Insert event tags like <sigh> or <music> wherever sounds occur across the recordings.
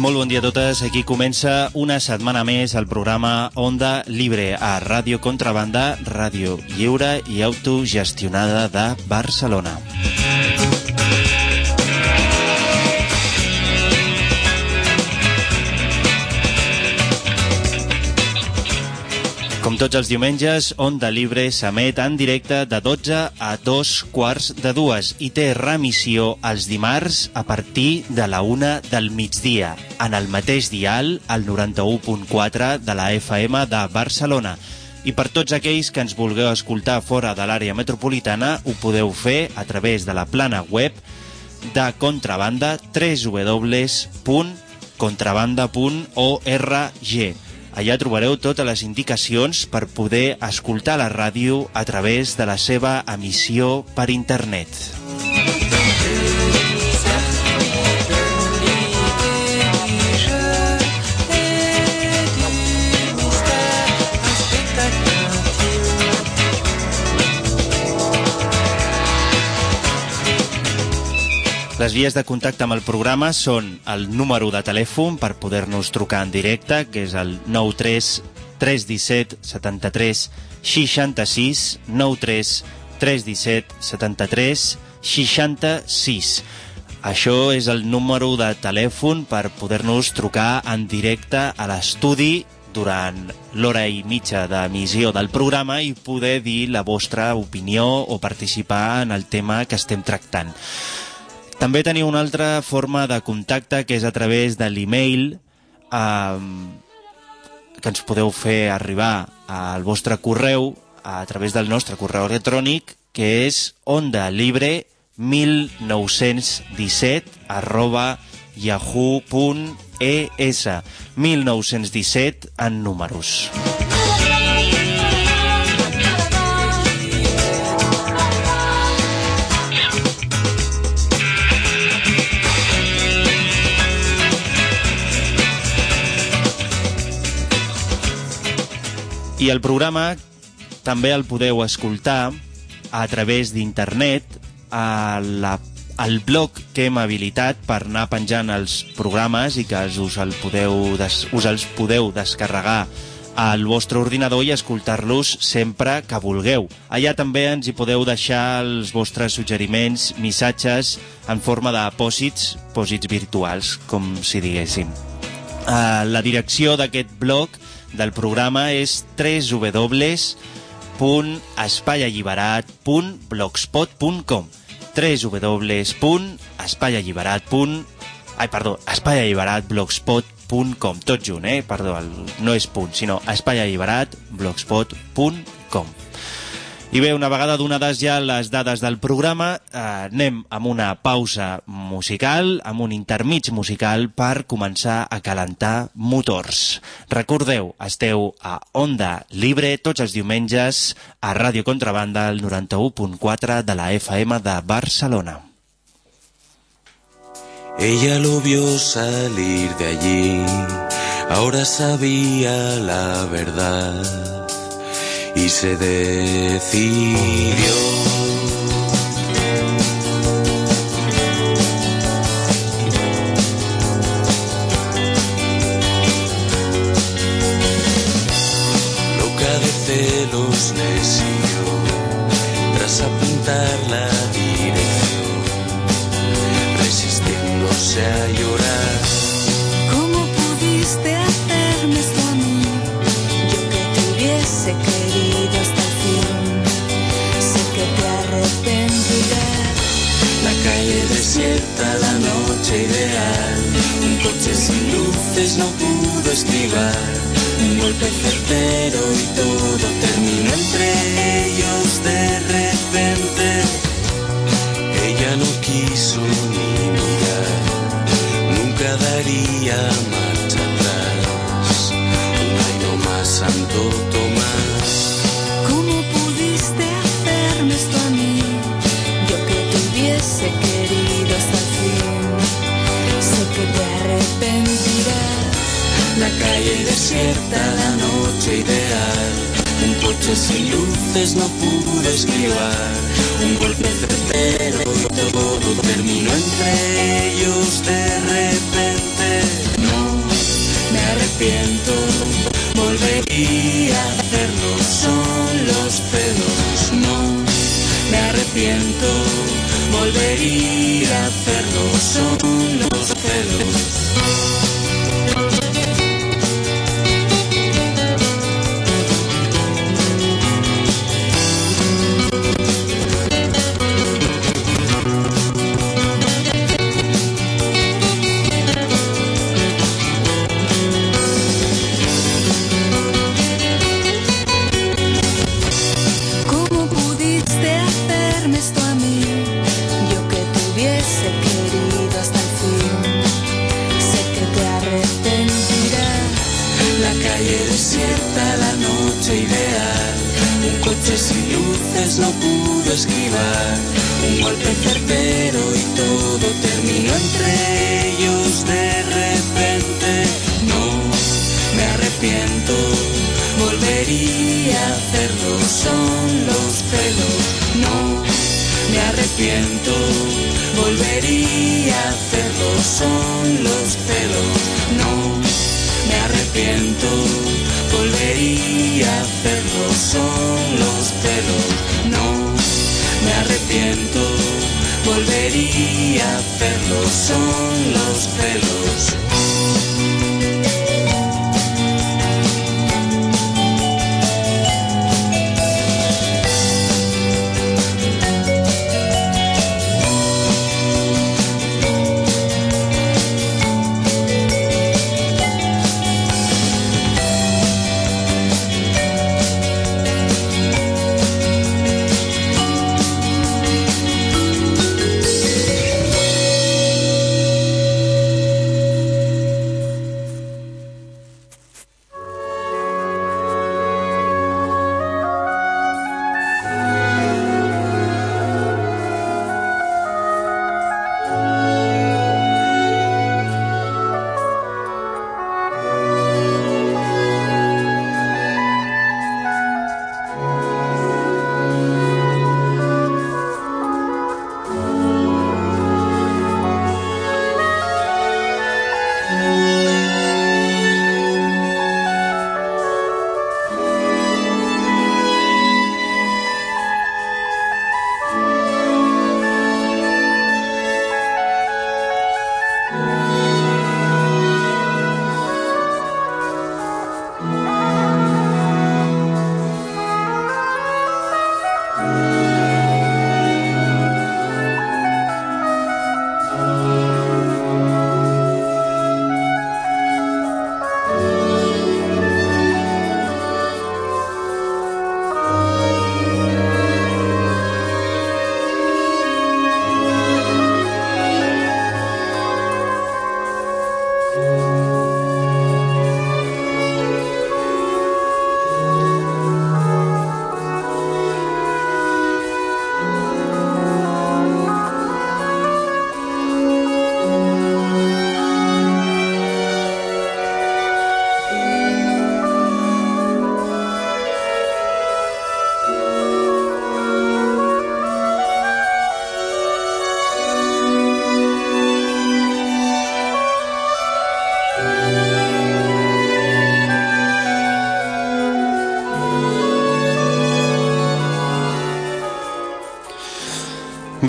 Molt bon dia a totes. Aquí comença una setmana més el programa Onda Libre a Ràdio Contrabanda, ràdio lliure i autogestionada de Barcelona. Tots els diumenges, Onda Libre s'emet en directe de 12 a 2 quarts de dues i té remissió els dimarts a partir de la una del migdia, en el mateix dial, al 91.4 de la FM de Barcelona. I per tots aquells que ens vulgueu escoltar fora de l'àrea metropolitana, ho podeu fer a través de la plana web de Contrabanda www.contrabanda.org. Allà trobareu totes les indicacions per poder escoltar la ràdio a través de la seva emissió per internet. Les vies de contacte amb el programa són el número de telèfon per poder-nos trucar en directe, que és el 93 317 73 66 93 317 73 66. Això és el número de telèfon per poder-nos trucar en directe a l'estudi durant l'hora i mitja d'emissió del programa i poder dir la vostra opinió o participar en el tema que estem tractant. També teniu una altra forma de contacte que és a través de l'email eh, que ens podeu fer arribar al vostre correu a través del nostre correu electrònic que és ondalibre 1917 arroba yahoo.es 1917 en números. I el programa també el podeu escoltar a través d'internet al blog que hem habilitat per anar penjant els programes i que us, el podeu des, us els podeu descarregar al vostre ordinador i escoltar-los sempre que vulgueu. Allà també ens hi podeu deixar els vostres suggeriments, missatges en forma de pòsits, pòsits virtuals, com si diguéssim. Uh, la direcció d'aquest blog del programa és www.espaialliberat.blogspot.com www.espaialliberat. Ai, perdó, espaialliberat.blogspot.com tot junt, eh? Perdó, el, no és punt, sinó espaialliberat.blogspot.com i bé, una vegada donades ja les dades del programa, eh, anem amb una pausa musical, amb un intermig musical per començar a calentar motors. Recordeu, esteu a Onda Libre tots els diumenges a Ràdio Contrabanda, el 91.4 de la FM de Barcelona. Ella lo vio salir de allí, ahora sabía la verdad y se decidió. Loca de celos le siguió tras apuntar pudo esquivar. Un golpe certero y todo terminó entre ellos de repente. Ella no quiso ni mirar, nunca daría marcha atrás. Ay, no más, Santo Tomás. ¿Cómo La calle desierta, la noche ideal. Un coche sin luces no pudo esquivar. Un golpe certero y todo terminó entre ellos de repente. No, me arrepiento, volvería a hacerlo. Son los celos. No, me arrepiento, volvería a hacerlo. Son los celos.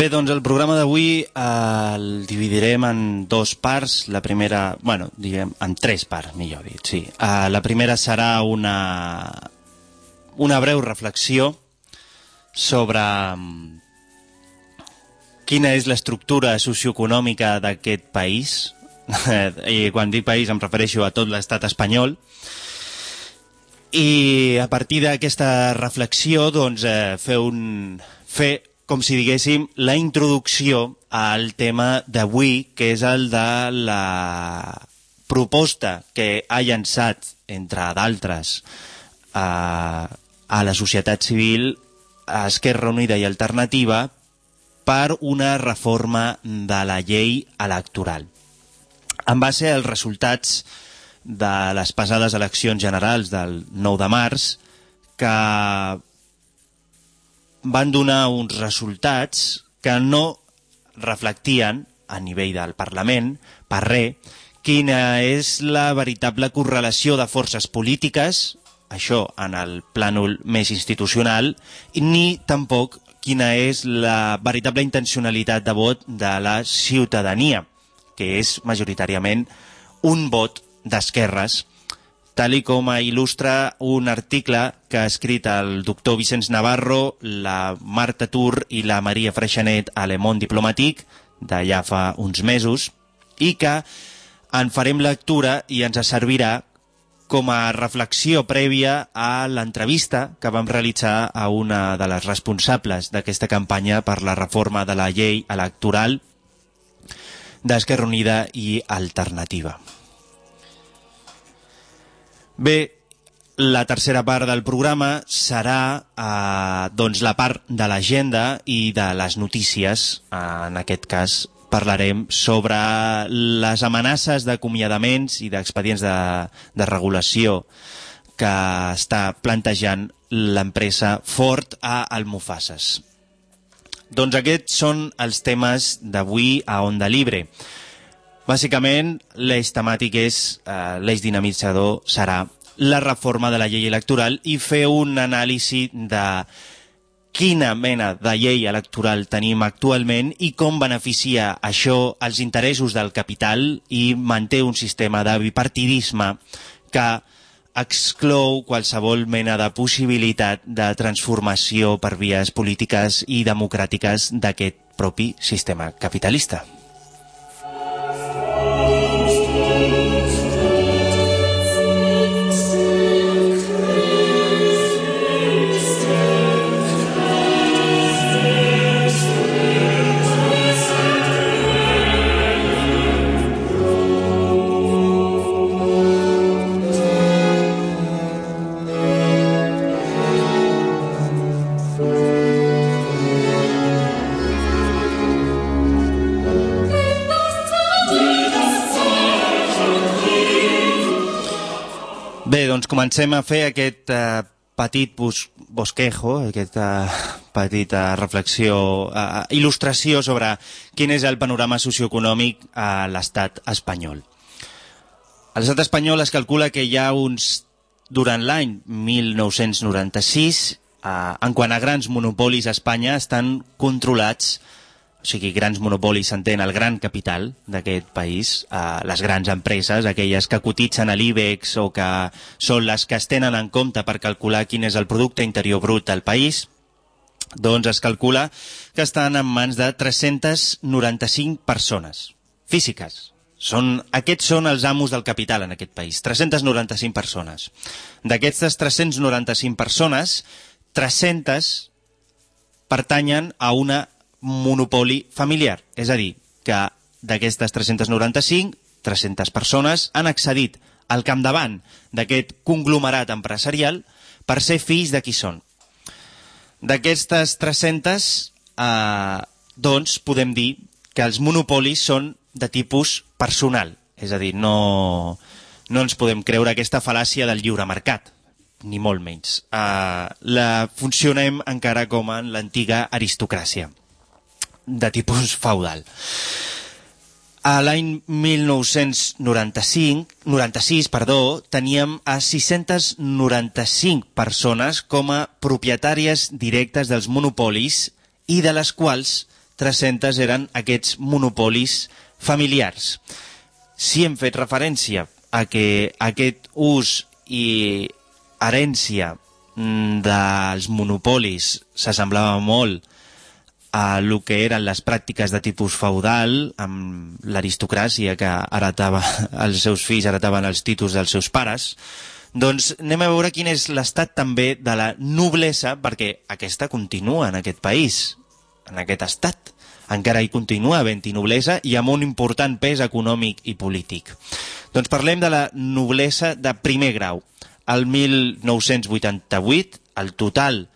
Bé, doncs el programa d'avui eh, el dividirem en dos parts. La primera, bueno, diguem, en tres parts, millor dit, sí. Eh, la primera serà una, una breu reflexió sobre mm, quina és l'estructura socioeconòmica d'aquest país. <laughs> I quan dic país em refereixo a tot l'estat espanyol. I a partir d'aquesta reflexió, doncs, eh, fer, un, fer com si diguéssim, la introducció al tema d'avui, que és el de la proposta que ha llançat, entre d'altres, a, a la societat civil, a Esquerra Unida i Alternativa, per una reforma de la llei electoral. En base als resultats de les passades eleccions generals del 9 de març, que van donar uns resultats que no reflectien a nivell del Parlament, per res, quina és la veritable correlació de forces polítiques, això en el plànol més institucional, ni tampoc quina és la veritable intencionalitat de vot de la ciutadania, que és majoritàriament un vot d'esquerres, tal com il·lustra un article que ha escrit el doctor Vicenç Navarro, la Marta Tur i la Maria Freixanet a Le Monde Diplomatique, d'allà fa uns mesos, i que en farem lectura i ens servirà com a reflexió prèvia a l'entrevista que vam realitzar a una de les responsables d'aquesta campanya per la reforma de la llei electoral d'Esquerra Unida i Alternativa. Bé, la tercera part del programa serà eh, doncs la part de l'agenda i de les notícies. Eh, en aquest cas parlarem sobre les amenaces d'acomiadaments i d'expedients de, de regulació que està plantejant l'empresa Ford a Almofasses. Doncs aquests són els temes d'avui a Onda Libre. Bàsicament, l'eix temàtic és, eh, l'eix dinamitzador serà la reforma de la llei electoral i fer un anàlisi de quina mena de llei electoral tenim actualment i com beneficia això els interessos del capital i manté un sistema de bipartidisme que exclou qualsevol mena de possibilitat de transformació per vies polítiques i democràtiques d'aquest propi sistema capitalista. Bé, doncs comencem a fer aquest eh, petit bus bosquejo, aquesta petita reflexió, eh, il·lustració sobre quin és el panorama socioeconòmic a l'estat espanyol. A l'estat espanyol es calcula que hi ha uns, durant l'any 1996, eh, en quant a grans monopolis a Espanya, estan controlats o sigui, grans monopolis s'entén el gran capital d'aquest país, eh, les grans empreses, aquelles que cotitzen a l'IBEX o que són les que es tenen en compte per calcular quin és el producte interior brut del país, doncs es calcula que estan en mans de 395 persones físiques. Són, aquests són els amos del capital en aquest país, 395 persones. D'aquestes 395 persones, 300 pertanyen a una monopoli familiar. És a dir, que d'aquestes 395, 300 persones han accedit al capdavant d'aquest conglomerat empresarial per ser fills de qui són. D'aquestes 300, eh, doncs, podem dir que els monopolis són de tipus personal. És a dir, no, no ens podem creure aquesta fal·làcia del lliure mercat, ni molt menys. Eh, la funcionem encara com en l'antiga aristocràcia de tipus feudal. A l'any 1995, 96, perdó, teníem a 695 persones com a propietàries directes dels monopolis i de les quals 300 eren aquests monopolis familiars. Si hem fet referència a que aquest ús i herència mm, dels monopolis s'assemblava molt a el que eren les pràctiques de tipus feudal, amb l'aristocràcia que heretava, <laughs> els seus fills heretaven els títols dels seus pares, doncs anem a veure quin és l'estat també de la noblesa, perquè aquesta continua en aquest país, en aquest estat. Encara hi continua havent-hi noblesa i amb un important pes econòmic i polític. Doncs parlem de la noblesa de primer grau. El 1988, el total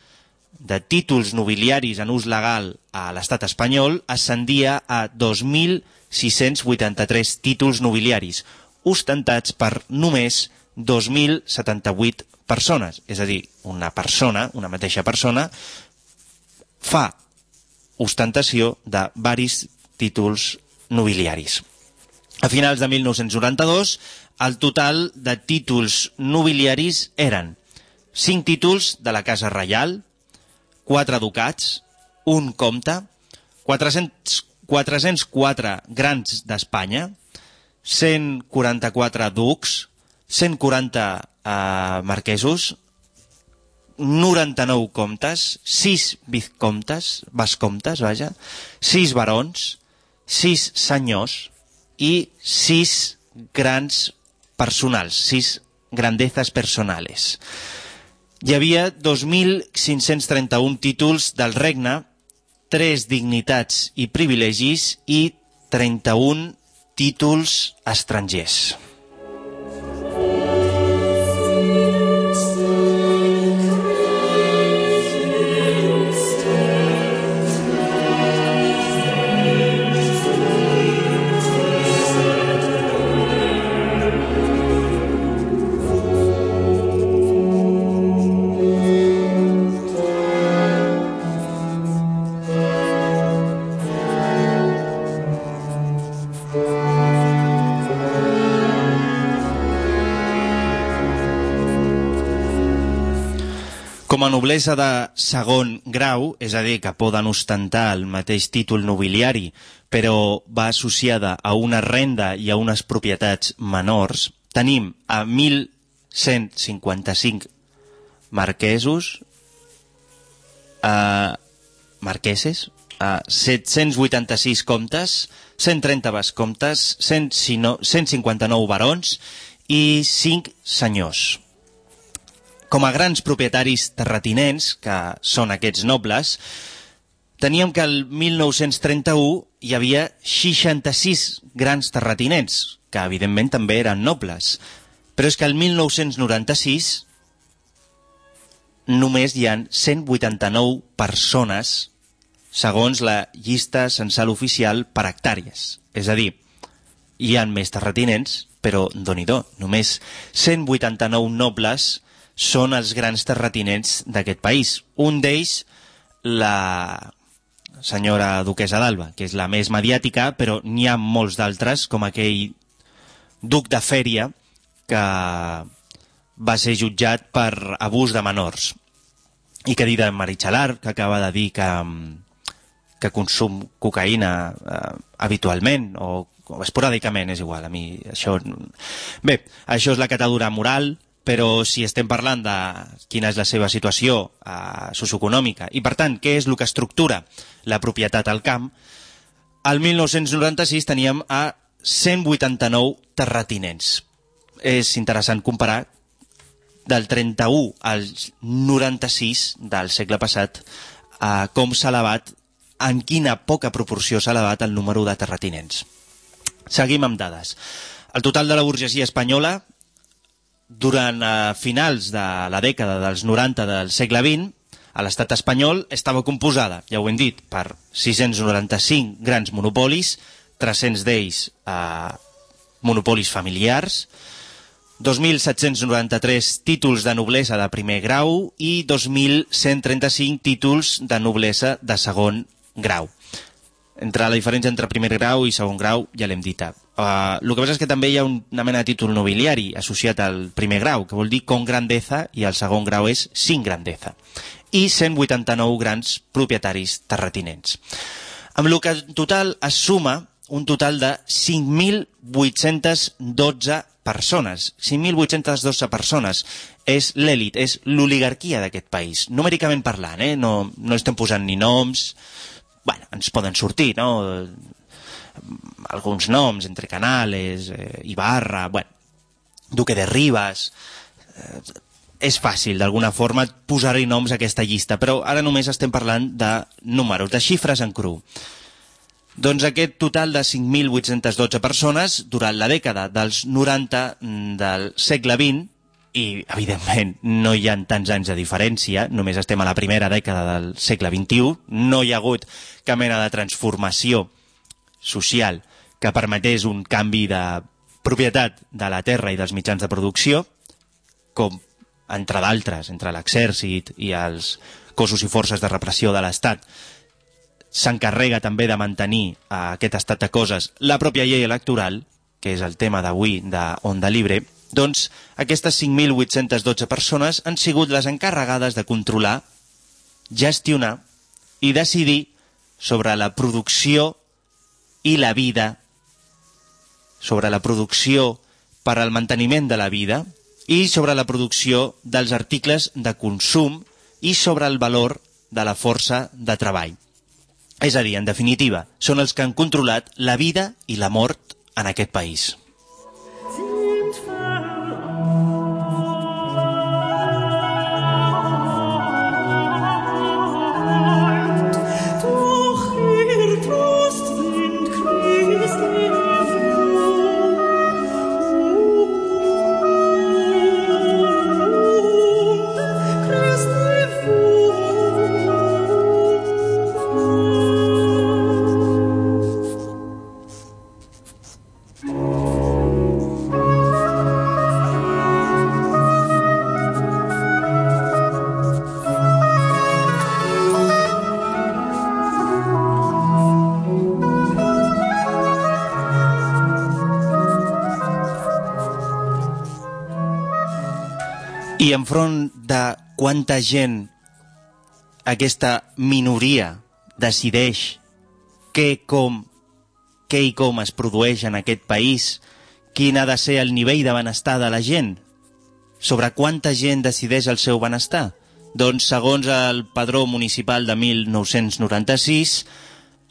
de títols nobiliaris en ús legal a l'estat espanyol ascendia a 2.683 títols nobiliaris, ostentats per només 2.078 persones. És a dir, una persona, una mateixa persona, fa ostentació de varis títols nobiliaris. A finals de 1992, el total de títols nobiliaris eren 5 títols de la Casa Reial, 4 ducats, un comte, 400, 404 grans d'Espanya, 144 ducs, 140 eh, marquesos, 99 comtes, 6 vizcomtes, vescomtes, vaja, 6 barons, 6 senyors i 6 grans personals, 6 grandezas personales. Hi havia 2.531 títols del regne, 3 dignitats i privilegis i 31 títols estrangers. A noblesa de segon grau, és a dir, que poden ostentar el mateix títol nobiliari, però va associada a una renda i a unes propietats menors, tenim a 1.155 marquesos, a marqueses, a 786 comtes, 130 vescomtes, 159 barons i 5 senyors com a grans propietaris terratinents, que són aquests nobles, teníem que el 1931 hi havia 66 grans terratinents, que evidentment també eren nobles. Però és que el 1996 només hi han 189 persones segons la llista censal oficial per hectàrees. És a dir, hi han més terratinents, però, doni do només 189 nobles són els grans terratinents d'aquest país. Un d'ells, la senyora duquesa d'Alba, que és la més mediàtica, però n'hi ha molts d'altres, com aquell duc de Fèria, que va ser jutjat per abús de menors. I que dir de Marichalar, que acaba de dir que, que consum cocaïna eh, habitualment, o, o esporàdicament, és igual, a mi això... Bé, això és la catadura moral, però si estem parlant de quina és la seva situació eh, socioeconòmica i, per tant, què és el que estructura la propietat al camp, al 1996 teníem a 189 terratinents. És interessant comparar del 31 al 96 del segle passat a com s'ha elevat, en quina poca proporció s'ha elevat el número de terratinents. Seguim amb dades. El total de la burgesia espanyola durant eh, finals de la dècada dels 90 del segle XX, a l'estat espanyol estava composada, ja ho hem dit, per 695 grans monopolis, 300 d'ells eh, monopolis familiars, 2.793 títols de noblesa de primer grau i 2.135 títols de noblesa de segon grau. Entre la diferència entre primer grau i segon grau ja l'hem dit. Uh, el que passa és que també hi ha una mena de títol nobiliari associat al primer grau, que vol dir con grandeza, i el segon grau és sin grandeza. I 189 grans propietaris terratinents. Amb el que en total es suma un total de 5.812 persones. 5.812 persones. És l'èlit, és l'oligarquia d'aquest país. Numèricament parlant, eh? No, no estem posant ni noms... Bueno, ens poden sortir, no? Alguns noms, entre Canales, eh, Ibarra... Bueno, Duque de Rivas... Eh, és fàcil, d'alguna forma, posar-hi noms a aquesta llista, però ara només estem parlant de números, de xifres en cru. Doncs aquest total de 5.812 persones durant la dècada dels 90 del segle XX, i evidentment no hi ha tants anys de diferència, només estem a la primera dècada del segle XXI, no hi ha hagut cap mena de transformació social que permetés un canvi de propietat de la terra i dels mitjans de producció, com entre d'altres, entre l'exèrcit i els cossos i forces de repressió de l'Estat, s'encarrega també de mantenir eh, aquest estat de coses. La pròpia llei electoral, que és el tema d'avui de Onda Libre, doncs aquestes 5.812 persones han sigut les encarregades de controlar, gestionar i decidir sobre la producció i la vida, sobre la producció per al manteniment de la vida i sobre la producció dels articles de consum i sobre el valor de la força de treball. És a dir, en definitiva, són els que han controlat la vida i la mort en aquest país. Enfront de quanta gent aquesta minoria decideix què, com, què i com es produeix en aquest país, quin ha de ser el nivell de benestar de la gent, sobre quanta gent decideix el seu benestar. Doncs, segons el padró municipal de 1996,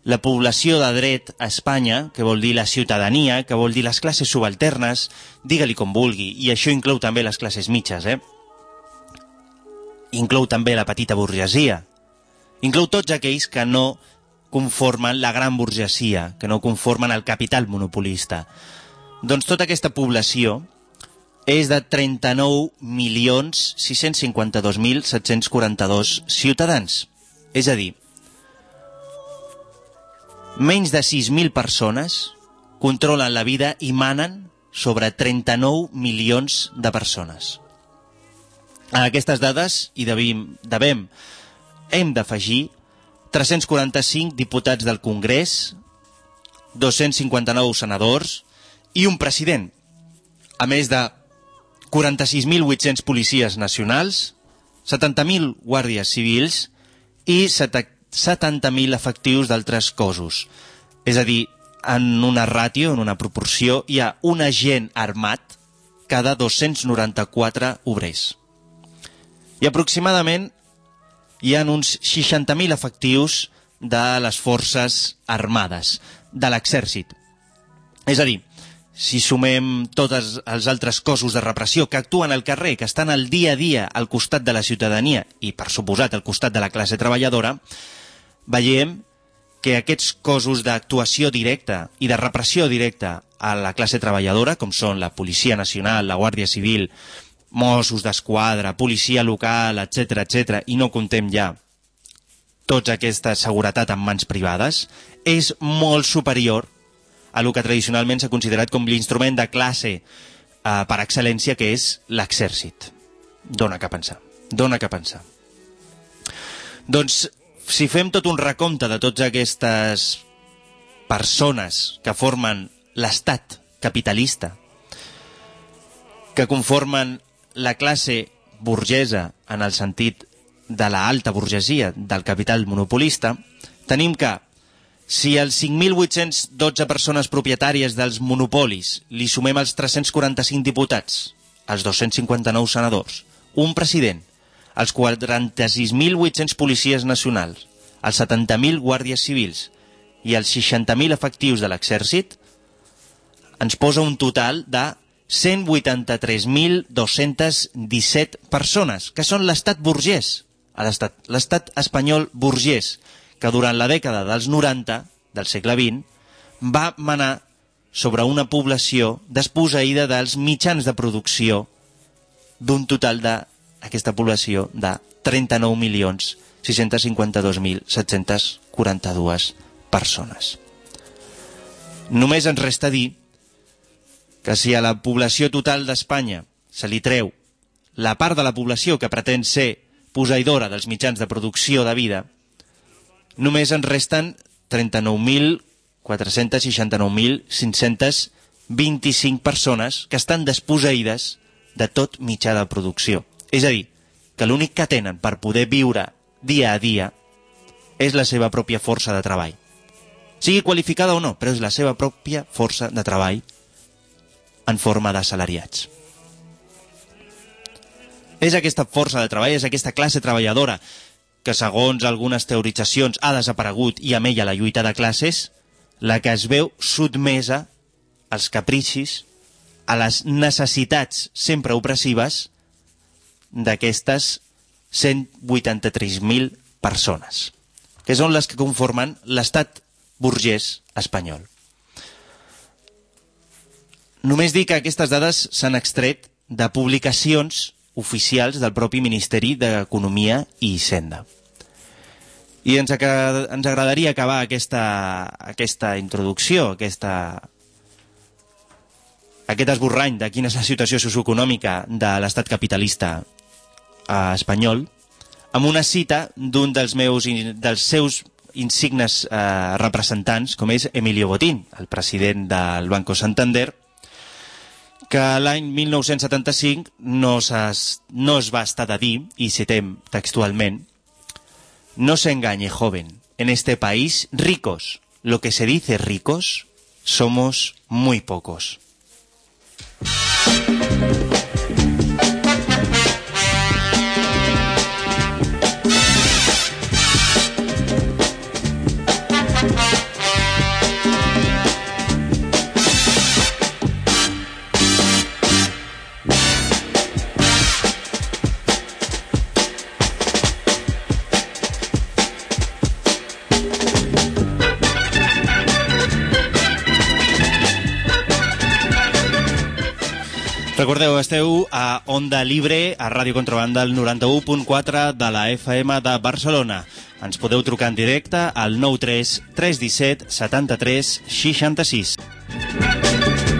la població de dret a Espanya, que vol dir la ciutadania, que vol dir les classes subalternes, digue-li com vulgui, i això inclou també les classes mitges, eh? Inclou també la petita burgesia. Inclou tots aquells que no conformen la gran burgesia, que no conformen el capital monopolista. Doncs tota aquesta població és de 39.652.742 ciutadans. És a dir, menys de 6.000 persones controlen la vida i manen sobre 39 milions de persones. A aquestes dades hi devim, devem, hem d'afegir 345 diputats del Congrés, 259 senadors i un president, a més de 46.800 policies nacionals, 70.000 guàrdies civils i 70.000 efectius d'altres cossos. És a dir, en una ràtio, en una proporció, hi ha un agent armat cada 294 obrers. I aproximadament hi ha uns 60.000 efectius de les forces armades, de l'exèrcit. És a dir, si sumem tots els altres cossos de repressió que actuen al carrer, que estan al dia a dia al costat de la ciutadania i, per suposat, al costat de la classe treballadora, veiem que aquests cossos d'actuació directa i de repressió directa a la classe treballadora, com són la Policia Nacional, la Guàrdia Civil, Mossos d'Esquadra, policia local, etc etc i no contem ja tota aquesta seguretat en mans privades, és molt superior a lo que tradicionalment s'ha considerat com l'instrument de classe eh, per excel·lència que és l'exèrcit. Dóna que pensar. Dóna que pensar. Doncs, si fem tot un recompte de totes aquestes persones que formen l'estat capitalista, que conformen la classe burgesa en el sentit de la alta burgesia del capital monopolista, tenim que Si als 5.812 persones propietàries dels monopolis li sumem els 345 diputats, els 259 senadors, un president, els 46.800 policies nacionals, els 70.000 guàrdies civils i els 60.000 efectius de l'exèrcit, ens posa un total de 183.217 persones, que són l'estat burgès, l'estat espanyol burgès, que durant la dècada dels 90 del segle XX va manar sobre una població desposeïda dels mitjans de producció d'un total d'aquesta població de 39.652.742 persones. Només ens resta dir que si a la població total d'Espanya se li treu la part de la població que pretén ser poseïdora dels mitjans de producció de vida, només en resten 39.469.525 persones que estan desposeïdes de tot mitjà de producció. És a dir, que l'únic que tenen per poder viure dia a dia és la seva pròpia força de treball. Sigui qualificada o no, però és la seva pròpia força de treball en forma d'assalariats. És aquesta força de treball, és aquesta classe treballadora que, segons algunes teoritzacions, ha desaparegut i amb ella la lluita de classes, la que es veu sotmesa als capricis, a les necessitats sempre opressives d'aquestes 183.000 persones, que són les que conformen l'estat burgès espanyol. Només dic que aquestes dades s'han extret de publicacions oficials del propi Ministeri d'Economia i Hisenda. I ens, ens agradaria acabar aquesta, aquesta introducció, aquesta, aquest esborrany de quina és la situació socioeconòmica de l'estat capitalista eh, espanyol, amb una cita d'un dels, meus, dels seus insignes eh, representants, com és Emilio Botín, el president del Banco Santander, que l'any 1975 no, no es va estar de dir, i citem textualment, no se engañe, joven, en este país ricos, lo que se dice ricos, somos muy pocos. Recordeu, esteu a Onda Libre, a Ràdio Contrabanda, al 91.4 de la FM de Barcelona. Ens podeu trucar en directe al 93 317 73 66.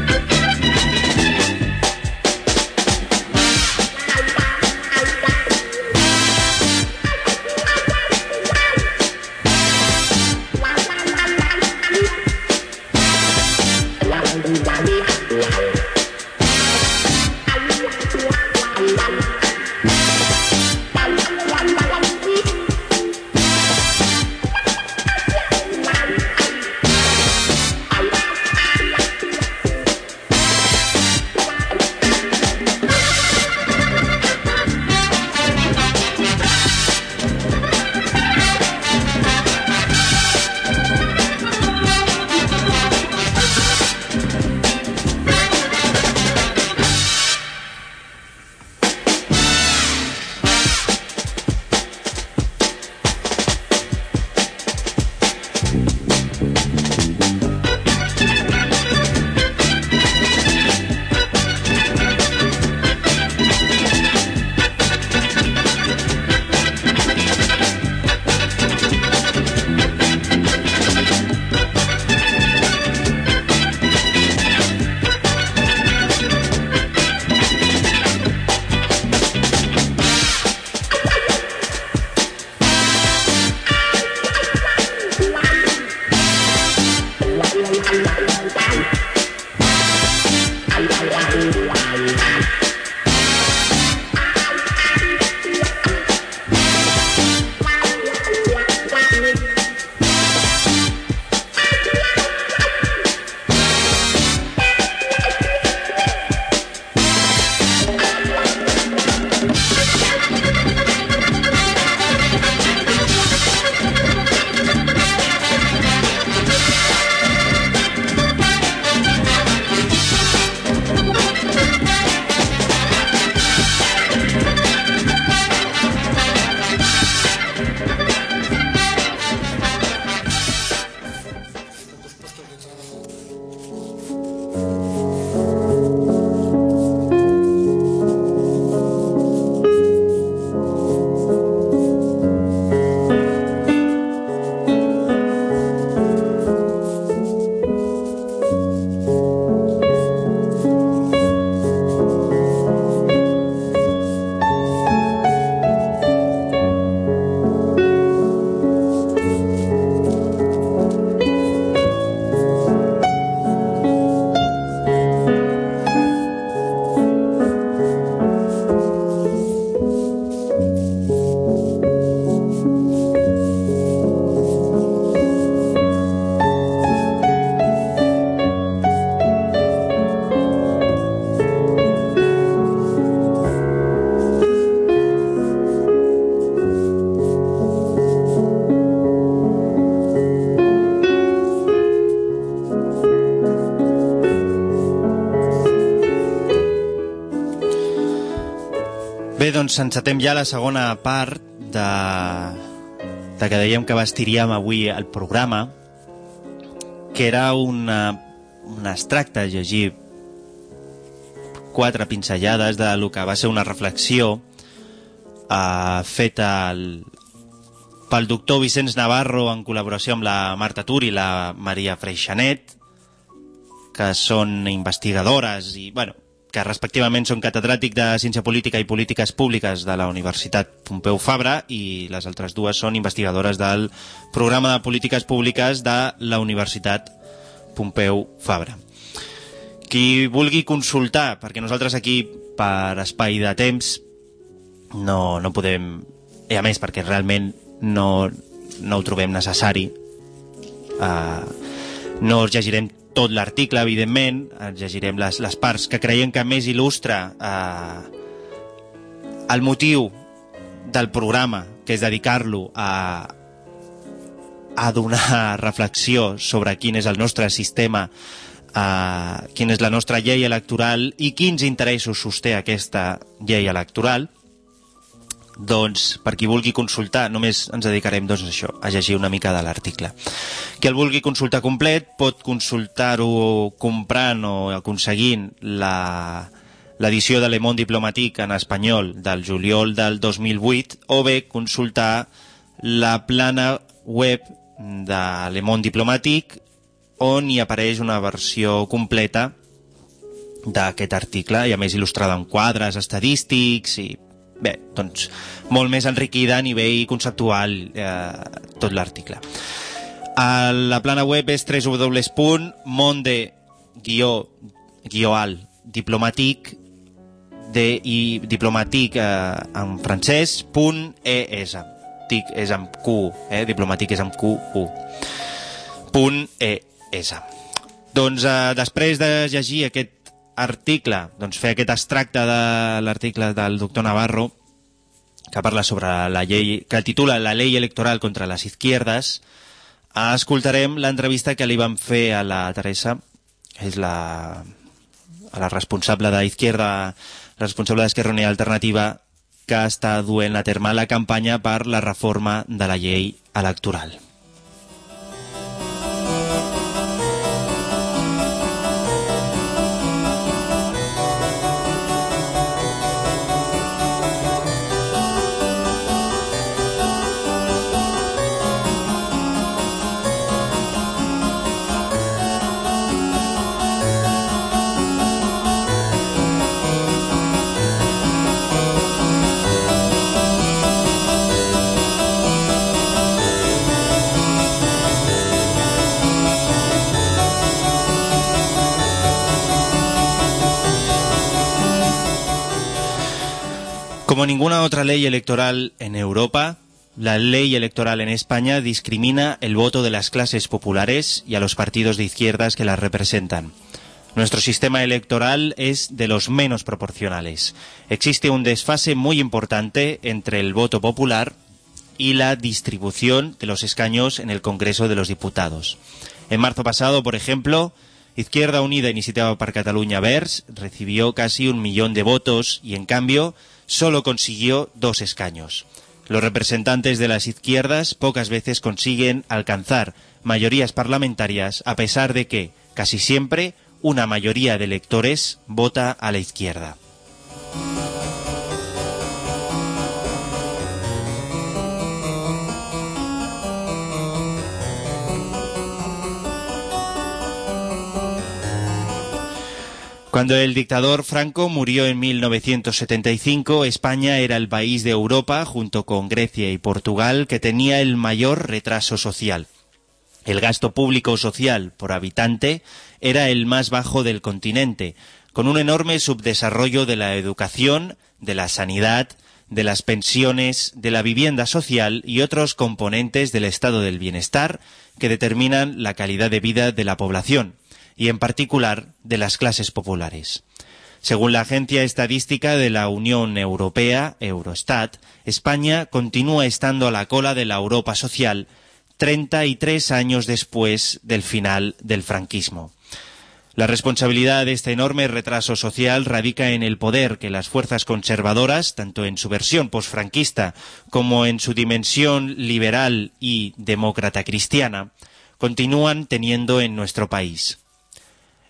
Doncs encetem ja la segona part de, de que dèiem que bastiríem avui el programa, que era una, un extracte, llegir quatre pinzellades de lo que va ser una reflexió eh, feta el, pel doctor Vicenç Navarro en col·laboració amb la Marta Tur i la Maria Freixanet, que són investigadores i, bueno, que respectivament són catedràtic de Ciència Política i Polítiques Públiques de la Universitat Pompeu Fabra i les altres dues són investigadores del programa de Polítiques Públiques de la Universitat Pompeu Fabra. Qui vulgui consultar, perquè nosaltres aquí per espai de temps no, no podem... I a més, perquè realment no, no ho trobem necessari. Uh, no us llegirem tot l'article, evidentment, llegirem les, les parts que creiem que més il·lustra eh, el motiu del programa, que és dedicar-lo a, a donar <laughs> reflexió sobre quin és el nostre sistema, eh, quina és la nostra llei electoral i quins interessos sosté aquesta llei electoral, doncs, per qui vulgui consultar, només ens dedicarem doncs, a això, a llegir una mica de l'article. Qui el vulgui consultar complet pot consultar-ho comprant o aconseguint la l'edició de Le Monde Diplomatique en espanyol del juliol del 2008 o bé consultar la plana web de Le Monde Diplomatique on hi apareix una versió completa d'aquest article i a més il·lustrada amb quadres estadístics i bé, doncs molt més enriquida a nivell conceptual eh, tot l'article. La plana web és www.monde-al de, i diplomàtic eh, en francès punt .es tic és amb Q, eh? diplomàtic és amb Q, U. punt .es doncs eh, després de llegir aquest article, doncs fer aquest extracte de l'article del doctor Navarro que parla sobre la llei, que titula La llei electoral contra les izquierdes, escoltarem l'entrevista que li van fer a la Teresa, és la, a la responsable d'Izquierda, responsable d'Esquerra Unida Alternativa, que està duent a terme la campanya per la reforma de la llei electoral. Ninguna otra ley electoral en Europa, la ley electoral en España discrimina el voto de las clases populares y a los partidos de izquierdas que las representan. Nuestro sistema electoral es de los menos proporcionales. Existe un desfase muy importante entre el voto popular y la distribución de los escaños en el Congreso de los Diputados. En marzo pasado, por ejemplo, Izquierda Unida Iniciativa para Cataluña Vers recibió casi un millón de votos y, en cambio, solo consiguió dos escaños. Los representantes de las izquierdas pocas veces consiguen alcanzar mayorías parlamentarias a pesar de que, casi siempre, una mayoría de electores vota a la izquierda. Cuando el dictador Franco murió en 1975, España era el país de Europa, junto con Grecia y Portugal, que tenía el mayor retraso social. El gasto público social por habitante era el más bajo del continente, con un enorme subdesarrollo de la educación, de la sanidad, de las pensiones, de la vivienda social y otros componentes del estado del bienestar que determinan la calidad de vida de la población y en particular de las clases populares. Según la Agencia Estadística de la Unión Europea, Eurostat, España continúa estando a la cola de la Europa social 33 años después del final del franquismo. La responsabilidad de este enorme retraso social radica en el poder que las fuerzas conservadoras, tanto en su versión posfranquista como en su dimensión liberal y demócrata cristiana, continúan teniendo en nuestro país.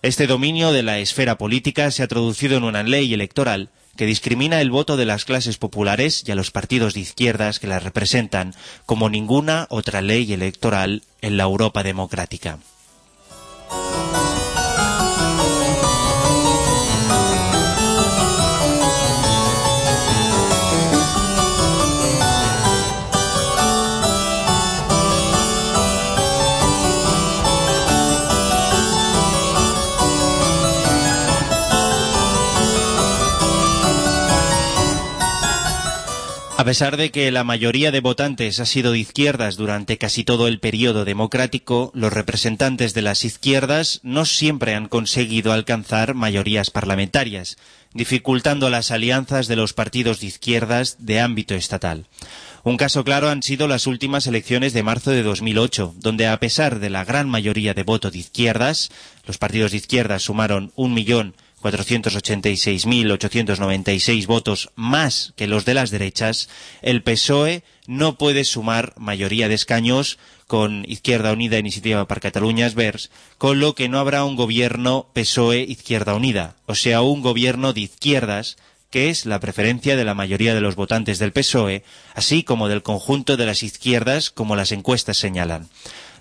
Este dominio de la esfera política se ha traducido en una ley electoral que discrimina el voto de las clases populares y a los partidos de izquierdas que las representan como ninguna otra ley electoral en la Europa democrática. A pesar de que la mayoría de votantes ha sido de izquierdas durante casi todo el periodo democrático, los representantes de las izquierdas no siempre han conseguido alcanzar mayorías parlamentarias, dificultando las alianzas de los partidos de izquierdas de ámbito estatal. Un caso claro han sido las últimas elecciones de marzo de 2008, donde a pesar de la gran mayoría de voto de izquierdas, los partidos de izquierdas sumaron un millón 486.896 votos más que los de las derechas, el PSOE no puede sumar mayoría de escaños con Izquierda Unida Iniciativa para Cataluña Vers, con lo que no habrá un gobierno PSOE-Izquierda Unida, o sea, un gobierno de izquierdas que es la preferencia de la mayoría de los votantes del PSOE, así como del conjunto de las izquierdas, como las encuestas señalan.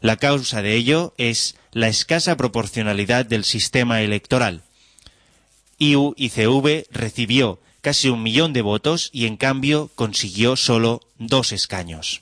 La causa de ello es la escasa proporcionalidad del sistema electoral. IU-ICV recibió casi un millón de votos y en cambio consiguió solo dos escaños.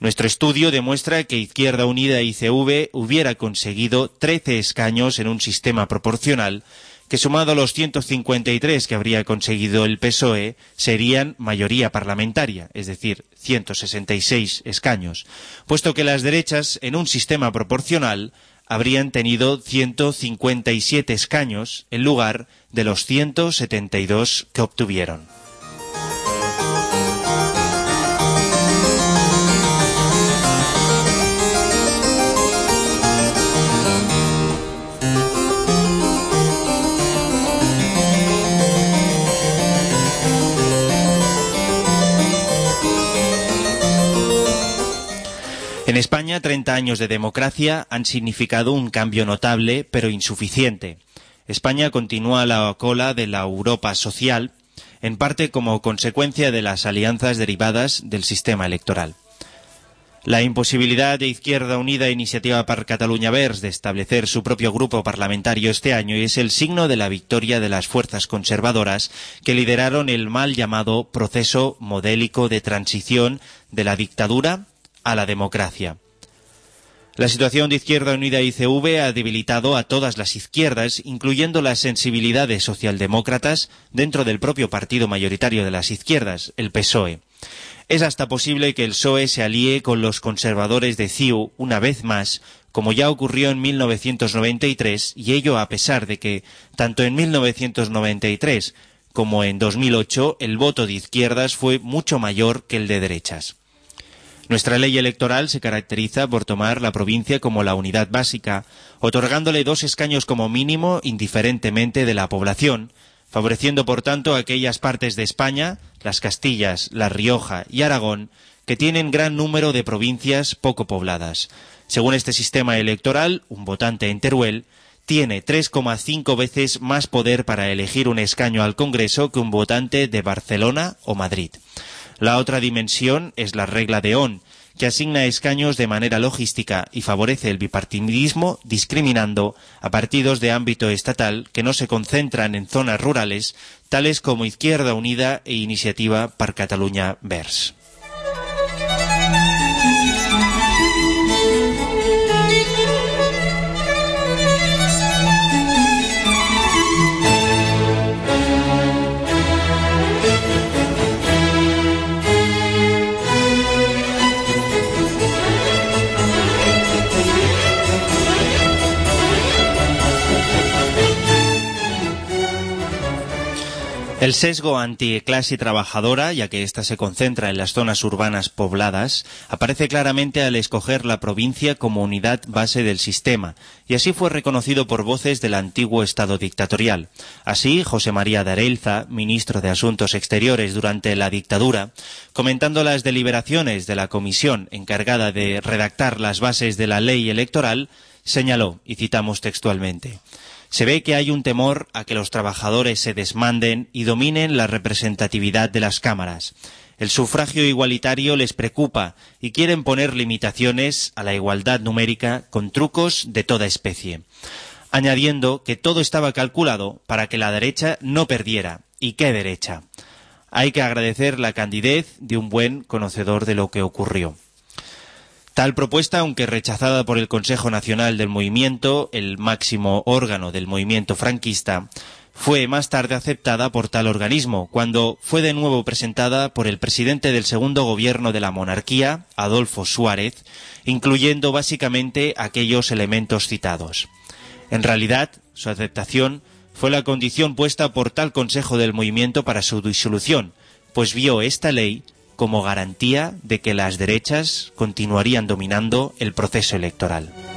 Nuestro estudio demuestra que Izquierda Unida ICV hubiera conseguido 13 escaños en un sistema proporcional que sumado a los 153 que habría conseguido el PSOE serían mayoría parlamentaria, es decir, 166 escaños, puesto que las derechas en un sistema proporcional habrían tenido 157 escaños en lugar de los 172 que obtuvieron. En España, 30 años de democracia han significado un cambio notable, pero insuficiente. España continúa a la cola de la Europa social, en parte como consecuencia de las alianzas derivadas del sistema electoral. La imposibilidad de Izquierda Unida e Iniciativa para Cataluña Vers de establecer su propio grupo parlamentario este año es el signo de la victoria de las fuerzas conservadoras que lideraron el mal llamado proceso modélico de transición de la dictadura a la democracia. La situación de Izquierda Unida y ICV ha debilitado a todas las izquierdas, incluyendo las sensibilidades socialdemócratas dentro del propio partido mayoritario de las izquierdas, el PSOE. Es hasta posible que el PSOE se alíe con los conservadores de CIU una vez más, como ya ocurrió en 1993, y ello a pesar de que, tanto en 1993 como en 2008, el voto de izquierdas fue mucho mayor que el de derechas. Nuestra ley electoral se caracteriza por tomar la provincia como la unidad básica, otorgándole dos escaños como mínimo indiferentemente de la población, favoreciendo por tanto aquellas partes de España, las Castillas, La Rioja y Aragón, que tienen gran número de provincias poco pobladas. Según este sistema electoral, un votante en Teruel tiene 3,5 veces más poder para elegir un escaño al Congreso que un votante de Barcelona o Madrid. La otra dimensión es la regla de ON, que asigna escaños de manera logística y favorece el bipartidismo discriminando a partidos de ámbito estatal que no se concentran en zonas rurales, tales como Izquierda Unida e Iniciativa per Catalunya Vers. El sesgo anticlase trabajadora, ya que ésta se concentra en las zonas urbanas pobladas, aparece claramente al escoger la provincia como unidad base del sistema, y así fue reconocido por voces del antiguo Estado dictatorial. Así, José María de ministro de Asuntos Exteriores durante la dictadura, comentando las deliberaciones de la comisión encargada de redactar las bases de la ley electoral, señaló, y citamos textualmente, se ve que hay un temor a que los trabajadores se desmanden y dominen la representatividad de las cámaras. El sufragio igualitario les preocupa y quieren poner limitaciones a la igualdad numérica con trucos de toda especie. Añadiendo que todo estaba calculado para que la derecha no perdiera. ¿Y qué derecha? Hay que agradecer la candidez de un buen conocedor de lo que ocurrió. Tal propuesta, aunque rechazada por el Consejo Nacional del Movimiento, el máximo órgano del movimiento franquista, fue más tarde aceptada por tal organismo, cuando fue de nuevo presentada por el presidente del segundo gobierno de la monarquía, Adolfo Suárez, incluyendo básicamente aquellos elementos citados. En realidad, su aceptación fue la condición puesta por tal Consejo del Movimiento para su disolución, pues vio esta ley como garantía de que las derechas continuarían dominando el proceso electoral.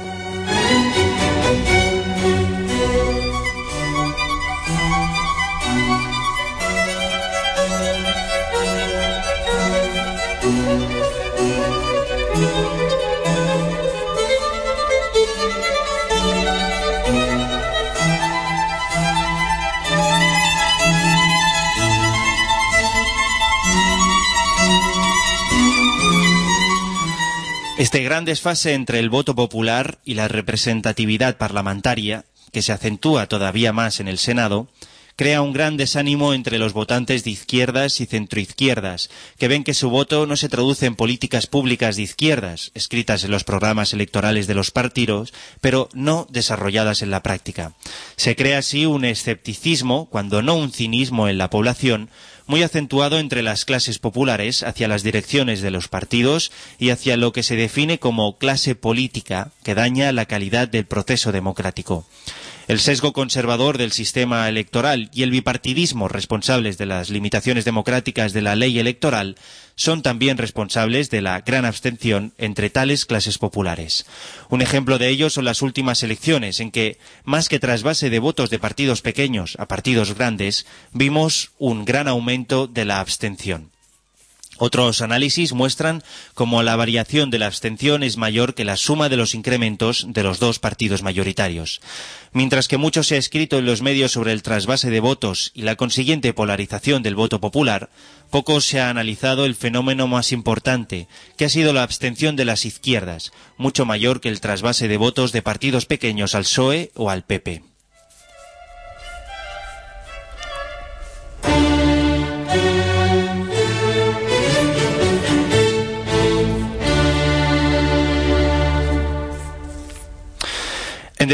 Este gran desfase entre el voto popular y la representatividad parlamentaria, que se acentúa todavía más en el Senado, crea un gran desánimo entre los votantes de izquierdas y centroizquierdas, que ven que su voto no se traduce en políticas públicas de izquierdas, escritas en los programas electorales de los partidos, pero no desarrolladas en la práctica. Se crea así un escepticismo, cuando no un cinismo en la población, muy acentuado entre las clases populares hacia las direcciones de los partidos y hacia lo que se define como clase política que daña la calidad del proceso democrático. El sesgo conservador del sistema electoral y el bipartidismo responsables de las limitaciones democráticas de la ley electoral son también responsables de la gran abstención entre tales clases populares. Un ejemplo de ello son las últimas elecciones, en que, más que trasvase de votos de partidos pequeños a partidos grandes, vimos un gran aumento de la abstención. Otros análisis muestran cómo la variación de la abstención es mayor que la suma de los incrementos de los dos partidos mayoritarios. Mientras que mucho se ha escrito en los medios sobre el trasvase de votos y la consiguiente polarización del voto popular, poco se ha analizado el fenómeno más importante, que ha sido la abstención de las izquierdas, mucho mayor que el trasvase de votos de partidos pequeños al PSOE o al PP.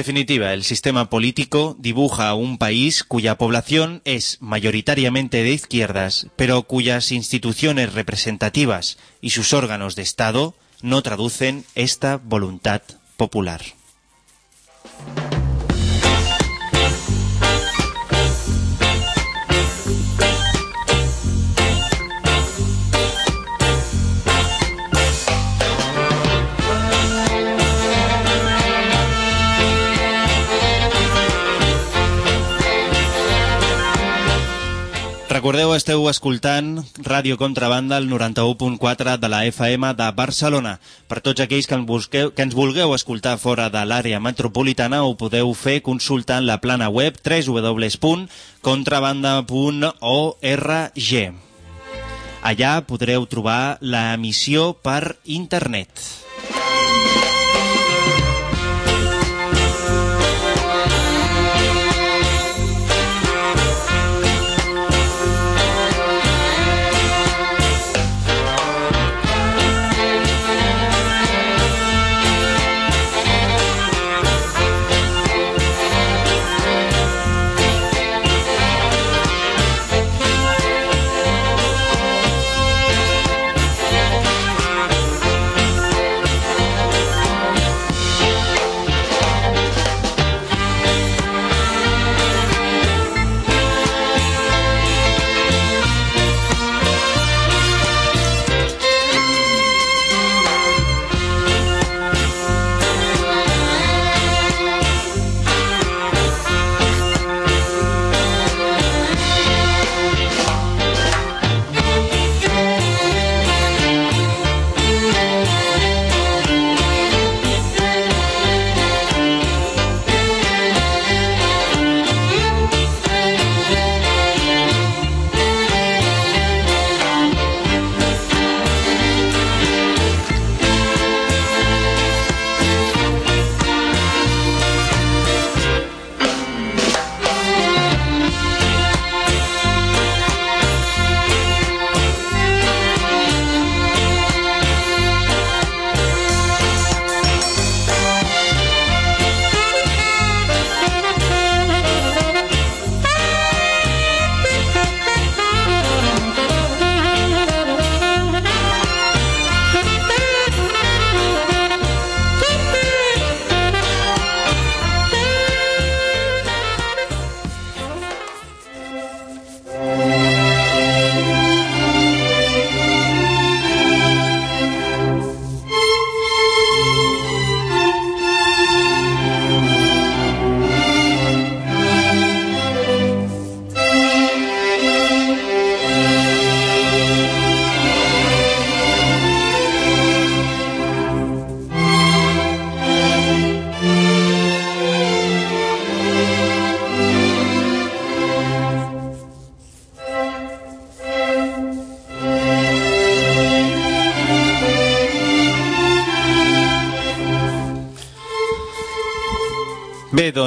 Definitiva, el sistema político dibuja un país cuya población es mayoritariamente de izquierdas, pero cuyas instituciones representativas y sus órganos de Estado no traducen esta voluntad popular. Recordeu, esteu escoltant Ràdio Contrabanda, el 91.4 de la FM de Barcelona. Per tots aquells que, en busqueu, que ens vulgueu escoltar fora de l'àrea metropolitana, ho podeu fer consultant la plana web www.contrabanda.org. Allà podreu trobar l'emissió per internet.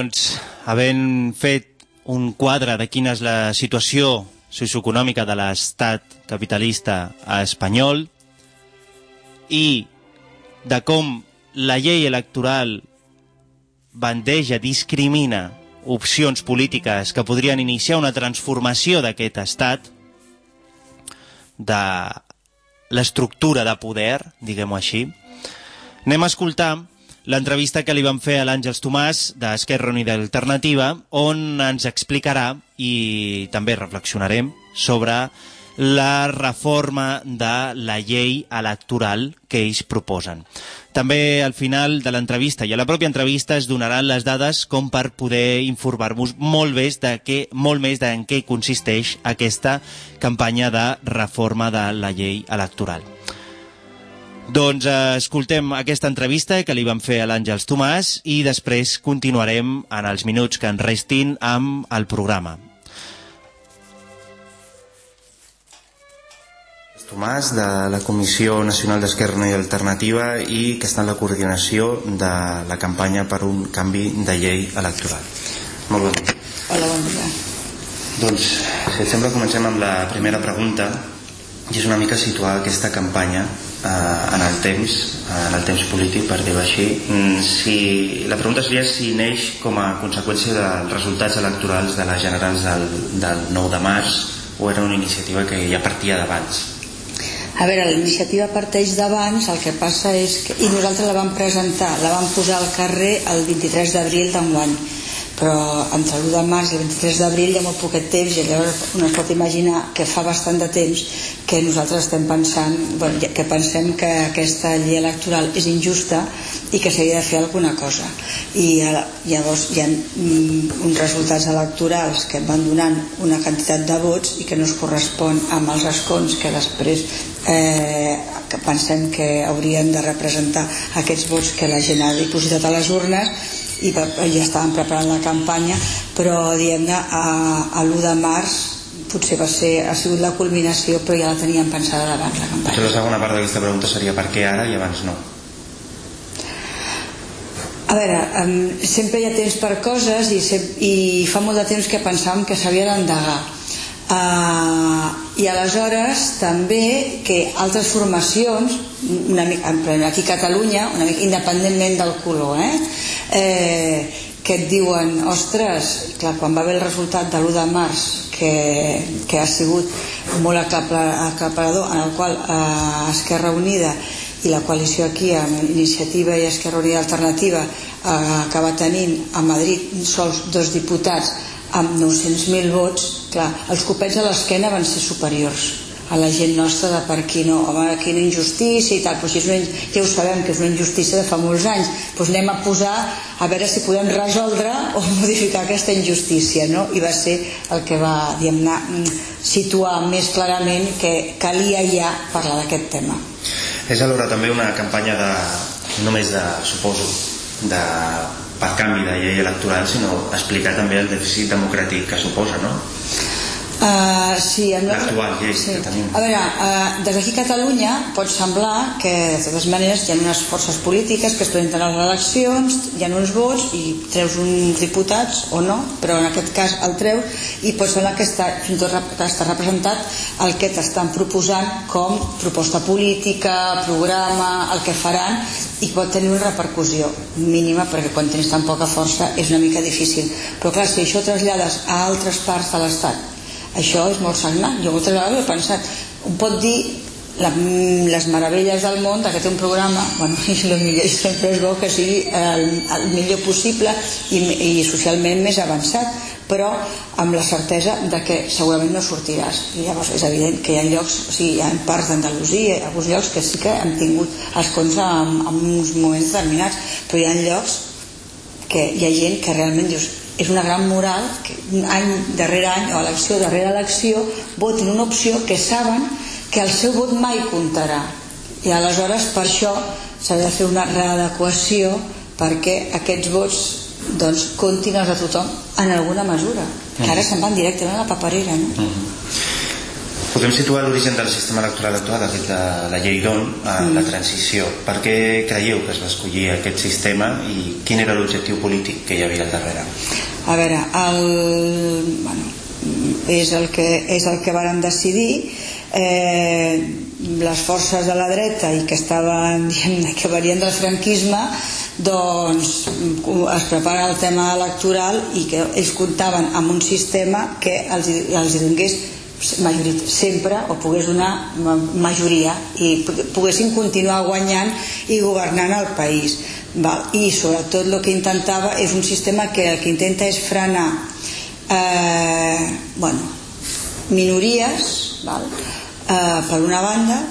Doncs, havent fet un quadre de quina és la situació socioeconòmica de l'estat capitalista espanyol i de com la llei electoral bandeja, discrimina opcions polítiques que podrien iniciar una transformació d'aquest estat, de l'estructura de poder, diguem-ho així, anem a escoltar l'entrevista que li vam fer a l'Àngels Tomàs d'Esquerra Unida Alternativa, on ens explicarà i també reflexionarem sobre la reforma de la llei electoral que ells proposen. També al final de l'entrevista i a la pròpia entrevista es donaran les dades com per poder informar-vos molt més de què, molt més de en què consisteix aquesta campanya de reforma de la llei electoral. Doncs eh, escoltem aquesta entrevista que li vam fer a l'Àngels Tomàs i després continuarem en els minuts que ens restin amb el programa. Tomàs, de la Comissió Nacional d'Esquerra i Alternativa i que està en la coordinació de la campanya per un canvi de llei electoral. Molt bon dia. Hola, bon dia. Doncs, si et sembla, comencem amb la primera pregunta i és una mica situar aquesta campanya eh, en el temps, en el temps polític, per dir-ho així. Mm, Si, la pregunta seria si neix com a conseqüència dels resultats electorals de les generals del, del 9 de març o era una iniciativa que ja partia d'abans. A veure, la iniciativa parteix d'abans, el que passa és que... I nosaltres la vam presentar, la vam posar al carrer el 23 d'abril d'enguany però entre l'1 de març i el 23 d'abril hi ha molt poquet temps i llavors un es pot imaginar que fa bastant de temps que nosaltres estem pensant bueno, que pensem que aquesta llei electoral és injusta i que s'hauria de fer alguna cosa. I llavors hi ha mm, uns resultats electorals que van donant una quantitat de vots i que no es correspon amb els escons que després eh, que pensem que haurien de representar aquests vots que la gent ha dipositat a les urnes i ja estàvem preparant la campanya però diguem-ne a, a l'1 de març potser va ser, ha sigut la culminació però ja la teníem pensada d'abans la campanya. Potser la segona part d'aquesta pregunta seria per què ara i abans no. A veure, um, sempre hi ha temps per coses i, se, i fa molt de temps que pensàvem que s'havia d'endegar uh, i aleshores també que altres formacions una mica, aquí a Catalunya una mica independentment del color eh? Eh, que et diuen ostres, clar, quan va haver el resultat de l'1 de març que, que ha sigut molt aclaparador en el qual eh, Esquerra Unida i la coalició aquí amb Iniciativa i Esquerra Unida Alternativa eh, acaba tenint a Madrid sols dos diputats amb 900.000 vots clar, els copets a l'esquena van ser superiors a la gent nostra de per aquí no, home, quina injustícia i tal, però si és una, ja ho sabem que és una injustícia de fa molts anys, doncs anem a posar a veure si podem resoldre o <laughs> modificar aquesta injustícia, no? I va ser el que va, diguem-ne, situar més clarament que calia ja parlar d'aquest tema. És alhora també una campanya de, només de, suposo, de per canvi de llei electoral, sinó explicar també el dèficit democràtic que suposa, no? Uh, sí, l'actual llei sí. que tenim. A veure, uh, des d'aquí a Catalunya pot semblar que de totes maneres hi ha unes forces polítiques que es presenten a les eleccions, hi ha uns vots i treus uns diputats o no, però en aquest cas el treus i pot semblar que està, fins i tot que està representat el que t'estan proposant com proposta política, programa, el que faran i pot tenir una repercussió mínima perquè quan tens tan poca força és una mica difícil. Però clar, si això trasllades a altres parts de l'Estat això és molt sagnant jo moltes vegades he pensat un pot dir la, les meravelles del món que té un programa bueno, <laughs> i el millor sempre és bo que sigui el, el millor possible i, i socialment més avançat però amb la certesa de que segurament no sortiràs. I llavors és evident que hi ha llocs o sigui, hi ha parts d'Andalusia alguns llocs que sí que han tingut escons en, en uns moments determinats però hi ha llocs que hi ha gent que realment dius és una gran moral que any darrere any o elecció darrere elecció votin una opció que saben que el seu vot mai comptarà i aleshores per això s'ha de fer una readequació perquè aquests vots doncs comptin els de tothom en alguna mesura que ara se'n van directament a la paperera no? Uh -huh. Podem situar l'origen del sistema electoral actual, aquest de la llei d'ON, a mm. la transició. Per què creieu que es va escollir aquest sistema i quin era l'objectiu polític que hi havia al darrere? A veure, el, bueno, és el que, és el que varen decidir eh, les forces de la dreta i que estaven <laughs> diguem, que varien del franquisme doncs es prepara el tema electoral i que ells comptaven amb un sistema que els, els donés sempre o pogués donar majoria i poguessin continuar guanyant i governant el país val? i sobretot el que intentava és un sistema que el que intenta és frenar eh, bueno, minories val? Eh, per una banda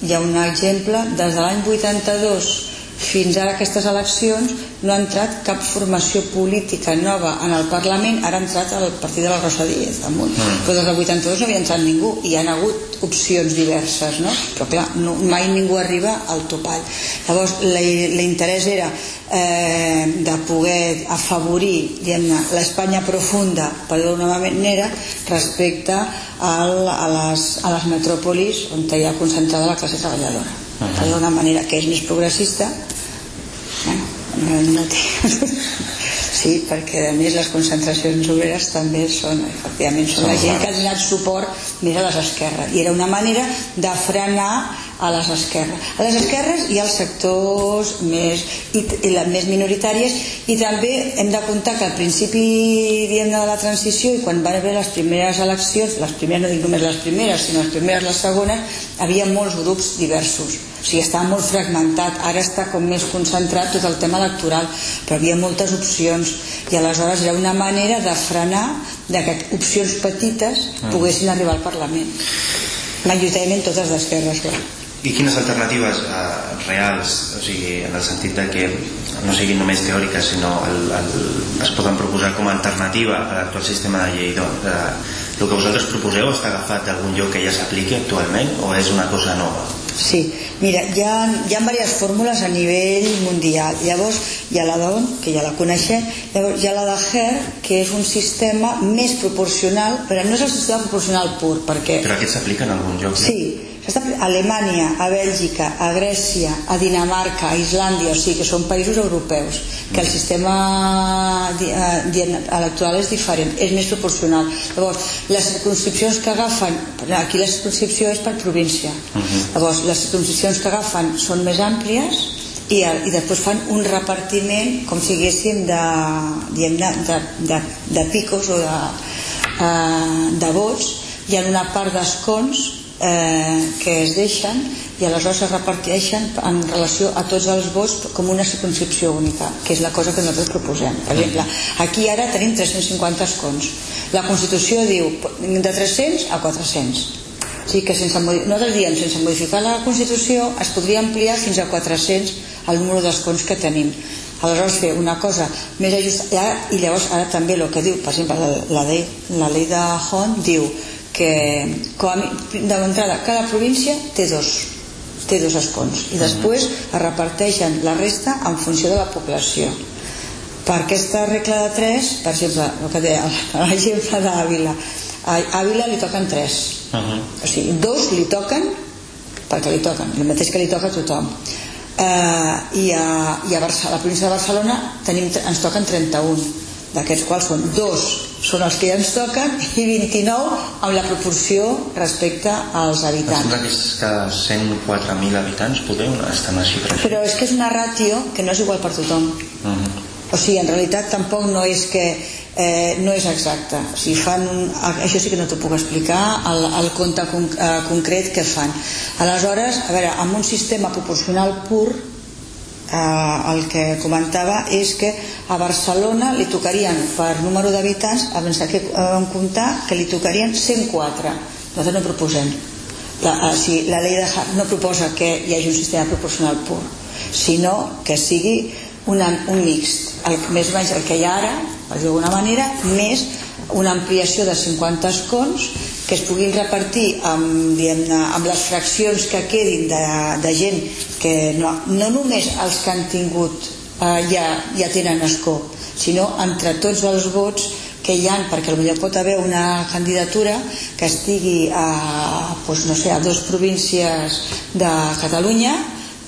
hi ha un exemple des de l'any 82 fins ara aquestes eleccions no ha entrat cap formació política nova en el Parlament ara ha entrat el partit de la Rosa Díez damunt. Mm. però des del 82 no havia entrat ningú i hi ha hagut opcions diverses no? però clar, no, mai ningú arriba al topall llavors l'interès era eh, de poder afavorir l'Espanya profunda per d'una manera respecte al, a, les, a les metròpolis on hi ha concentrada la classe treballadora uh -huh. d'una manera que és més progressista no, no té... sí, perquè a més les concentracions obreres també són, efectivament, són la gent que ha donat suport més a les esquerres. I era una manera de frenar a les esquerres. A les esquerres hi ha els sectors més, i, i les més minoritàries i també hem de comptar que al principi diguem de la transició i quan van haver les primeres eleccions, les primeres no dic només les primeres, sinó les primeres les segones, havia molts grups diversos. O sigui, estava molt fragmentat, ara està com més concentrat tot el tema electoral, però havia moltes opcions i aleshores era una manera de frenar de que opcions petites mm. poguessin arribar al Parlament majoritàriament totes d'esquerres clar. I quines alternatives eh, reals, o sigui, en el sentit de que no siguin només teòriques, sinó el, el, es poden proposar com a alternativa a l'actual sistema de llei? Doncs, eh, el que vosaltres proposeu està agafat d'algun lloc que ja s'apliqui actualment o és una cosa nova? Sí, mira, hi ha, hi ha diverses fórmules a nivell mundial. Llavors, hi ha la DON, que ja la coneixem, llavors hi ha la de HER, que és un sistema més proporcional, però no és el sistema proporcional pur, perquè... Però aquest s'aplica en algun lloc? Sí, a Alemanya, a Bèlgica, a Grècia, a Dinamarca, a Islàndia, o sigui que són països europeus, que el sistema eh, electoral és diferent, és més proporcional. Llavors, les circunscripcions que agafen, aquí la circunscripció és per província, -huh. llavors les circunscripcions que agafen són més àmplies i, i després fan un repartiment com si haguéssim de, de, de, de, de picos o de, uh, de vots hi ha una part d'escons eh, que es deixen i aleshores es reparteixen en relació a tots els vots com una circunscripció única, que és la cosa que nosaltres proposem. Per exemple, aquí ara tenim 350 escons. La Constitució diu de 300 a 400. O sigui que sense, nosaltres diem, sense modificar la Constitució es podria ampliar fins a 400 el número d'escons que tenim aleshores fer una cosa més ajustada i llavors ara també el que diu per exemple la, la, llei, la llei de Hon diu que com d'entrada cada província té dos té dos escons i després es reparteixen la resta en funció de la població. Per aquesta regla de 3 per exemple, el que deia <laughs> l'exemple d'Àvila. A Àvila li toquen 3 uh -huh. o sigui, dos li toquen perquè li toquen, el mateix que li toca a tothom. Eh, i a, i a, Barça, a la província de Barcelona tenim, ens toquen 31 d'aquests quals són dos són els que ja ens toquen i 29 amb la proporció respecte als habitants. Em sembla que és cada 104.000 habitants podeu estar una xifra així. Però és que és una ràtio que no és igual per tothom. Uh mhm. -huh. O sigui, en realitat tampoc no és que eh, no és exacta. O sigui, fan això sí que no t'ho puc explicar, el, el compte con, eh, concret que fan. Aleshores, a veure, amb un sistema proporcional pur eh, el que comentava és que a Barcelona li tocarien per número d'habitants abans que vam comptar que li tocarien 104 nosaltres no proposem. La, eh, si la llei de Hart no proposa que hi hagi un sistema proporcional pur sinó que sigui una, un mixt el, més o menys el que hi ha ara per dir d'alguna manera més una ampliació de 50 escons que es puguin repartir amb, amb les fraccions que quedin de, de gent que no, no només els que han tingut eh, ja, ja tenen escó sinó entre tots els vots que hi ha, perquè potser pot haver una candidatura que estigui a, doncs, no sé, a dues províncies de Catalunya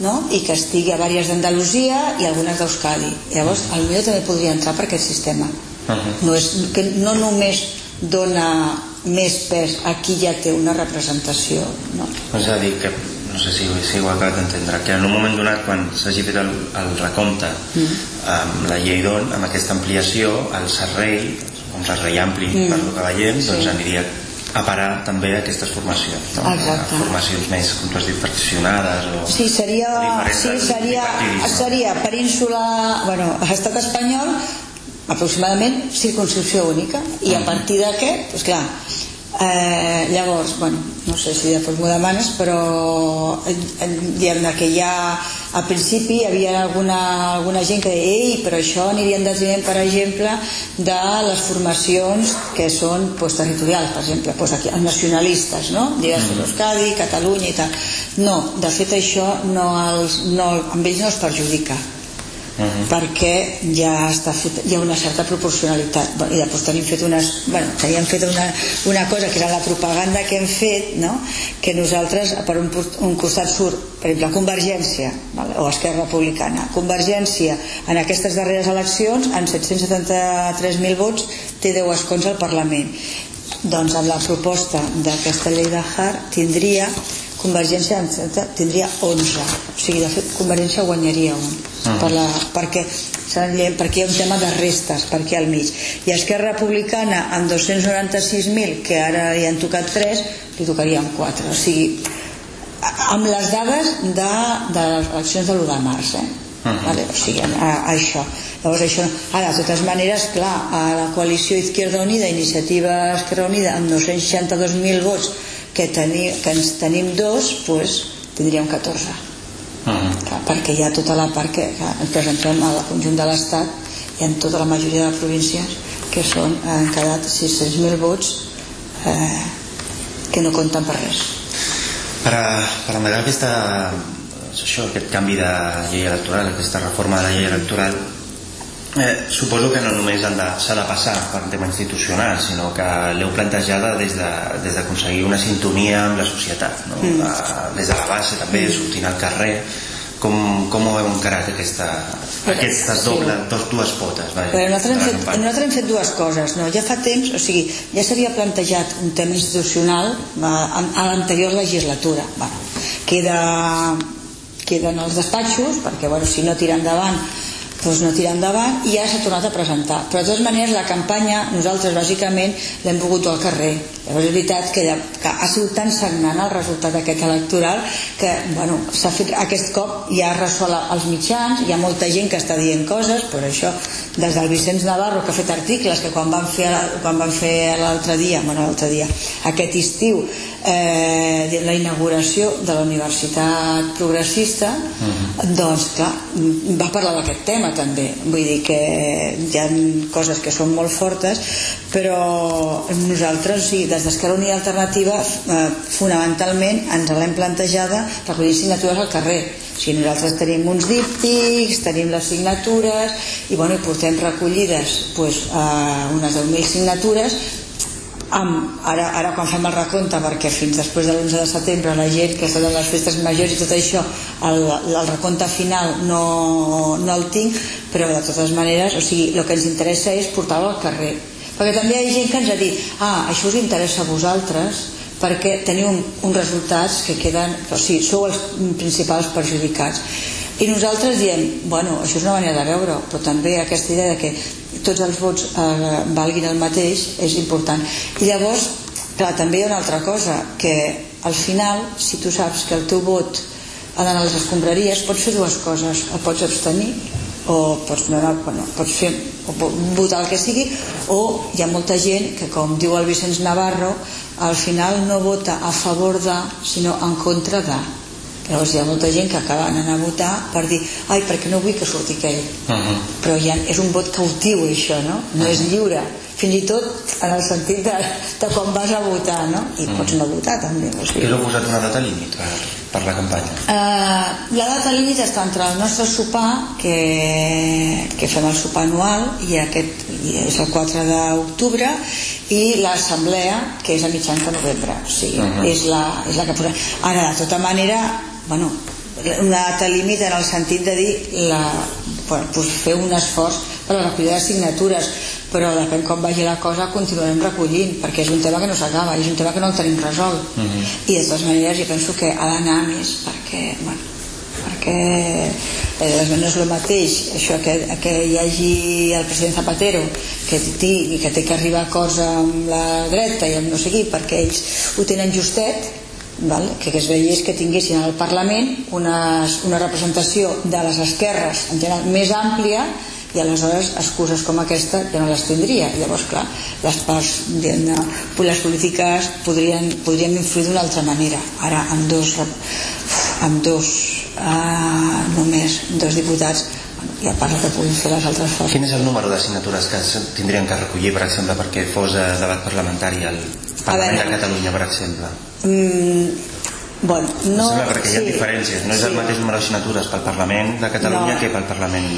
no? i que estigui a diverses d'Andalusia i algunes d'Euskadi. Llavors, potser també podria entrar per aquest sistema. Uh -huh. no, és, que no només dona més pes a qui ja té una representació. No? És a dir, que no sé si, si ho he acabat d'entendre, que en un moment donat, quan s'hagi fet el, el recompte mm. amb la llei d'on, amb aquesta ampliació, el servei, un servei ampli mm. per el que veiem, sí. doncs aniria a parar també aquestes formacions no? Exacte. formacions més com tu has dit fraccionades o Sí, seria, sí, seria, bipartidisme. seria península, bueno, estat espanyol, aproximadament circunscripció única, i a partir d'aquest, doncs clar, eh, llavors, bueno, no sé si després m'ho demanes, però eh, eh, diguem-ne que ja al principi hi havia alguna, alguna gent que deia ei, però això aniria en detriment, per exemple, de les formacions que són pues, territorials, per exemple, pues, aquí, els nacionalistes, no? Digues, mm. Euskadi, Catalunya i tal. No, de fet això no els, no, amb ells no els perjudica Uh -huh. perquè ja està hi ha una certa proporcionalitat i després tenim fet unes bueno, teníem fet una, una cosa que era la propaganda que hem fet no? que nosaltres per un, un costat surt per exemple Convergència vale? o Esquerra Republicana Convergència en aquestes darreres eleccions en 773.000 vots té 10 escons al Parlament doncs amb la proposta d'aquesta llei de Hart tindria Convergència em sembla, tindria 11 o sigui, de fet, Convergència guanyaria un Ah. per la, perquè, perquè hi ha un tema de restes per aquí al mig i Esquerra Republicana amb 296.000 que ara hi han tocat 3 li tocarien 4 o sigui, amb les dades de, de les eleccions de l'1 de març eh? Ah. vale, o sigui, a, a això llavors això, ara de totes maneres clar, a la coalició Izquierda Unida Iniciativa Esquerra Unida amb 262.000 vots que, teni, que ens tenim dos pues, tindríem 14 Uh -huh. clar, perquè hi ha tota la part que, que ens presentem al conjunt de l'Estat i en tota la majoria de províncies que són, han quedat 600.000 vots eh, que no compten per res per, a, per endegar aquesta, això, aquest canvi de llei electoral, aquesta reforma de la llei electoral, eh, suposo que no només s'ha de, passar per un tema institucional, sinó que l'heu plantejada des de- des d'aconseguir de, una sintonia amb la societat, no? mm. des de la base també, sortint al carrer, com, com ho heu encarat aquesta, aquestes Sí. doble, dos, dues potes vaja, Però nosaltres, hem la fet, nosaltres hem fet dues coses no? ja fa temps, o sigui, ja s'havia plantejat un tema institucional a, a l'anterior legislatura bueno, queda, queden els despatxos perquè bueno, si no tira endavant doncs no tira endavant i ja s'ha tornat a presentar. Però de totes maneres la campanya nosaltres bàsicament l'hem dur al carrer. Llavors és veritat que, que ha sigut tan sagnant el resultat aquest electoral que bueno, s'ha fet aquest cop ja ressola als mitjans hi ha molta gent que està dient coses per això des del Vicenç Navarro que ha fet articles que quan van fer, quan van fer l'altre dia bueno l'altre dia, aquest estiu eh, la inauguració de la Universitat Progressista doncs clar, va parlar d'aquest tema també. Vull dir que hi ha coses que són molt fortes però nosaltres sí, des d'Esquerra Unida Alternativa eh, fonamentalment ens l'hem plantejada recollir signatures al carrer. O sigui, nosaltres tenim uns díptics, tenim les signatures i, bueno, i portem recollides pues, eh, unes 10.000 signatures amb, ara, ara quan fem el recompte perquè fins després de l'11 de setembre la gent que de les festes majors i tot això el, el recompte final no, no el tinc però de totes maneres o sigui, el que ens interessa és portar-lo al carrer. Perquè també hi ha gent que ens ha dit ah, això us interessa a vosaltres perquè teniu un, uns resultats que queden o sigui, sou els principals perjudicats. I nosaltres diem, bueno, això és una manera de veure però també aquesta idea de que tots els vots eh, valguin el mateix és important. I llavors, clar, també hi ha una altra cosa que al final, si tu saps que el teu vot ha d'anar a les escombraries pots fer dues coses, el pots abstenir o pots, no, no, bueno, pots fer o votar el que sigui o hi ha molta gent que com diu el Vicenç Navarro al final no vota a favor de sinó en contra de llavors hi ha molta gent que acaba anant a votar per dir, ai, perquè no vull que surti aquell Uh -huh. però ja és un vot cautiu això, no? no és lliure fins i tot en el sentit de, de quan vas a votar no? i pots no votar també o sigui, l'heu posat una data límit per, per la campanya? Uh, la data límit està entre el nostre sopar que, que fem el sopar anual i aquest i és el 4 d'octubre i l'assemblea que és a mitjans de novembre o sigui, uh -huh. és, la, és la que posem ara de tota manera bueno, una data límit en el sentit de dir la, bueno, pues fer un esforç per la recollida de signatures però depèn com vagi la cosa continuarem recollint perquè és un tema que no s'acaba és un tema que no el tenim resolt uh -huh. i de totes maneres jo penso que ha d'anar més perquè, bueno, perquè eh, no és el mateix això que, que hi hagi el president Zapatero que, tingui, que té que arribar a acords amb la dreta i amb no sé qui perquè ells ho tenen justet val? que, que es veiés que tinguessin al Parlament unes, una representació de les esquerres en general més àmplia i aleshores excuses com aquesta ja no les tindria. Llavors clar, les parts les polítiques podrien, podrien influir d'una altra manera. Ara amb dos amb dos uh, només dos diputats i a part que puguin fer les altres coses Quin és el número de signatures que tindrien que recollir per exemple perquè fos debat parlamentari al Parlament veure, de Catalunya per exemple mm, Bueno, no, sembla perquè hi ha sí, diferències, no és sí. el mateix número de signatures pel Parlament de Catalunya no. que pel Parlament...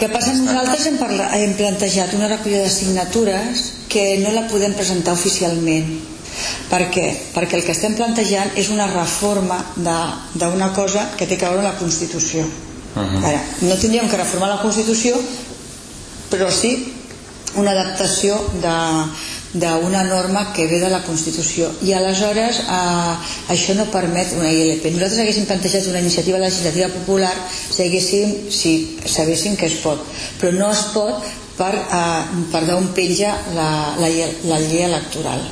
Què passa? Nosaltres hem, parla, hem plantejat una recollida de signatures que no la podem presentar oficialment. Per què? Perquè el que estem plantejant és una reforma d'una cosa que té que veure amb la Constitució. Uh -huh. Ara, no tindríem que reformar la Constitució, però sí una adaptació de, d'una norma que ve de la Constitució. I aleshores eh, això no permet una ILP nosaltres haguéssim plantejat una iniciativa legislativa popular si, haguéssim, si sabéssim que es pot. Però no es pot per, eh, per d'on penja la, la, la llei electoral.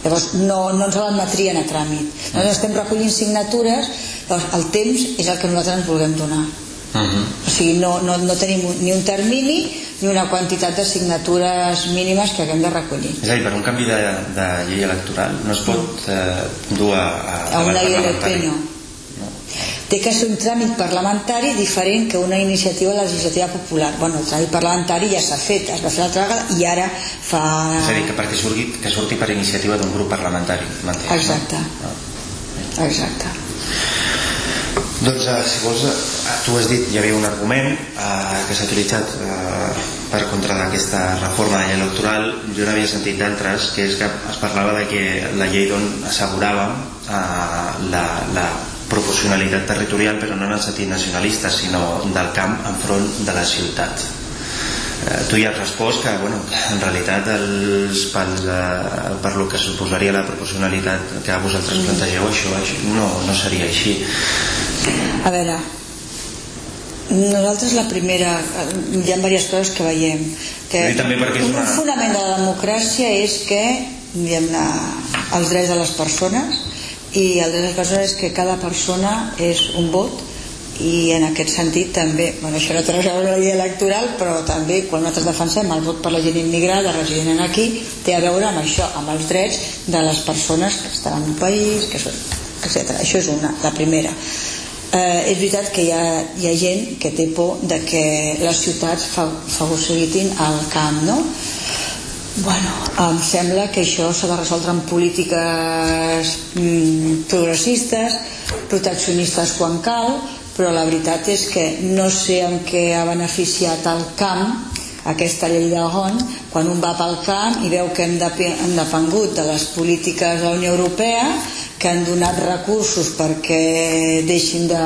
Llavors no, no ens l'admetrien a tràmit. Nosaltres estem recollint signatures llavors el temps és el que nosaltres ens vulguem donar. Uh -huh. o sigui no, no, no tenim ni un termini ni una quantitat de signatures mínimes que haguem de recollir. És a dir, per un canvi de, de llei electoral no es pot eh, dur a, a, a una ILP no. no. Té que ser un tràmit parlamentari diferent que una iniciativa legislativa popular. Bueno, el tràmit parlamentari ja s'ha fet es va fer l'altra vegada i ara fa és a dir, que perquè surti, que surti per iniciativa d'un grup parlamentari mateix, exacte. No? exacte doncs, eh, si vols, eh, tu has dit, hi havia un argument eh, que s'ha utilitzat eh, per contra d'aquesta reforma de llei electoral. Jo n'havia sentit d'altres, que és que es parlava de que la llei don assegurava eh, la, la proporcionalitat territorial, però no en el sentit nacionalista, sinó del camp enfront de la ciutat tu ja has respost que, bueno, en realitat els, pel, eh, per lo que suposaria la proporcionalitat que vosaltres mm. plantegeu això, això no, no seria així a veure nosaltres la primera hi ha diverses coses que veiem que també perquè un una... fonament de la democràcia és que diguem-ne els drets de les persones i el dret de les persones és que cada persona és un vot i en aquest sentit també, bueno, això no té res a veure la llei electoral, però també quan nosaltres defensem el vot per la gent immigrada resident aquí, té a veure amb això, amb els drets de les persones que estan en un país, que són, etc. Això és una, la primera. Eh, és veritat que hi ha, hi ha gent que té por de que les ciutats fa, facilitin el camp, no? Bueno, em sembla que això s'ha de resoldre amb polítiques mm, progressistes, proteccionistes quan cal, però la veritat és que no sé en què ha beneficiat el camp aquesta llei de GON quan un va pel camp i veu que hem, hem depengut de les polítiques de la Unió Europea que han donat recursos perquè deixin de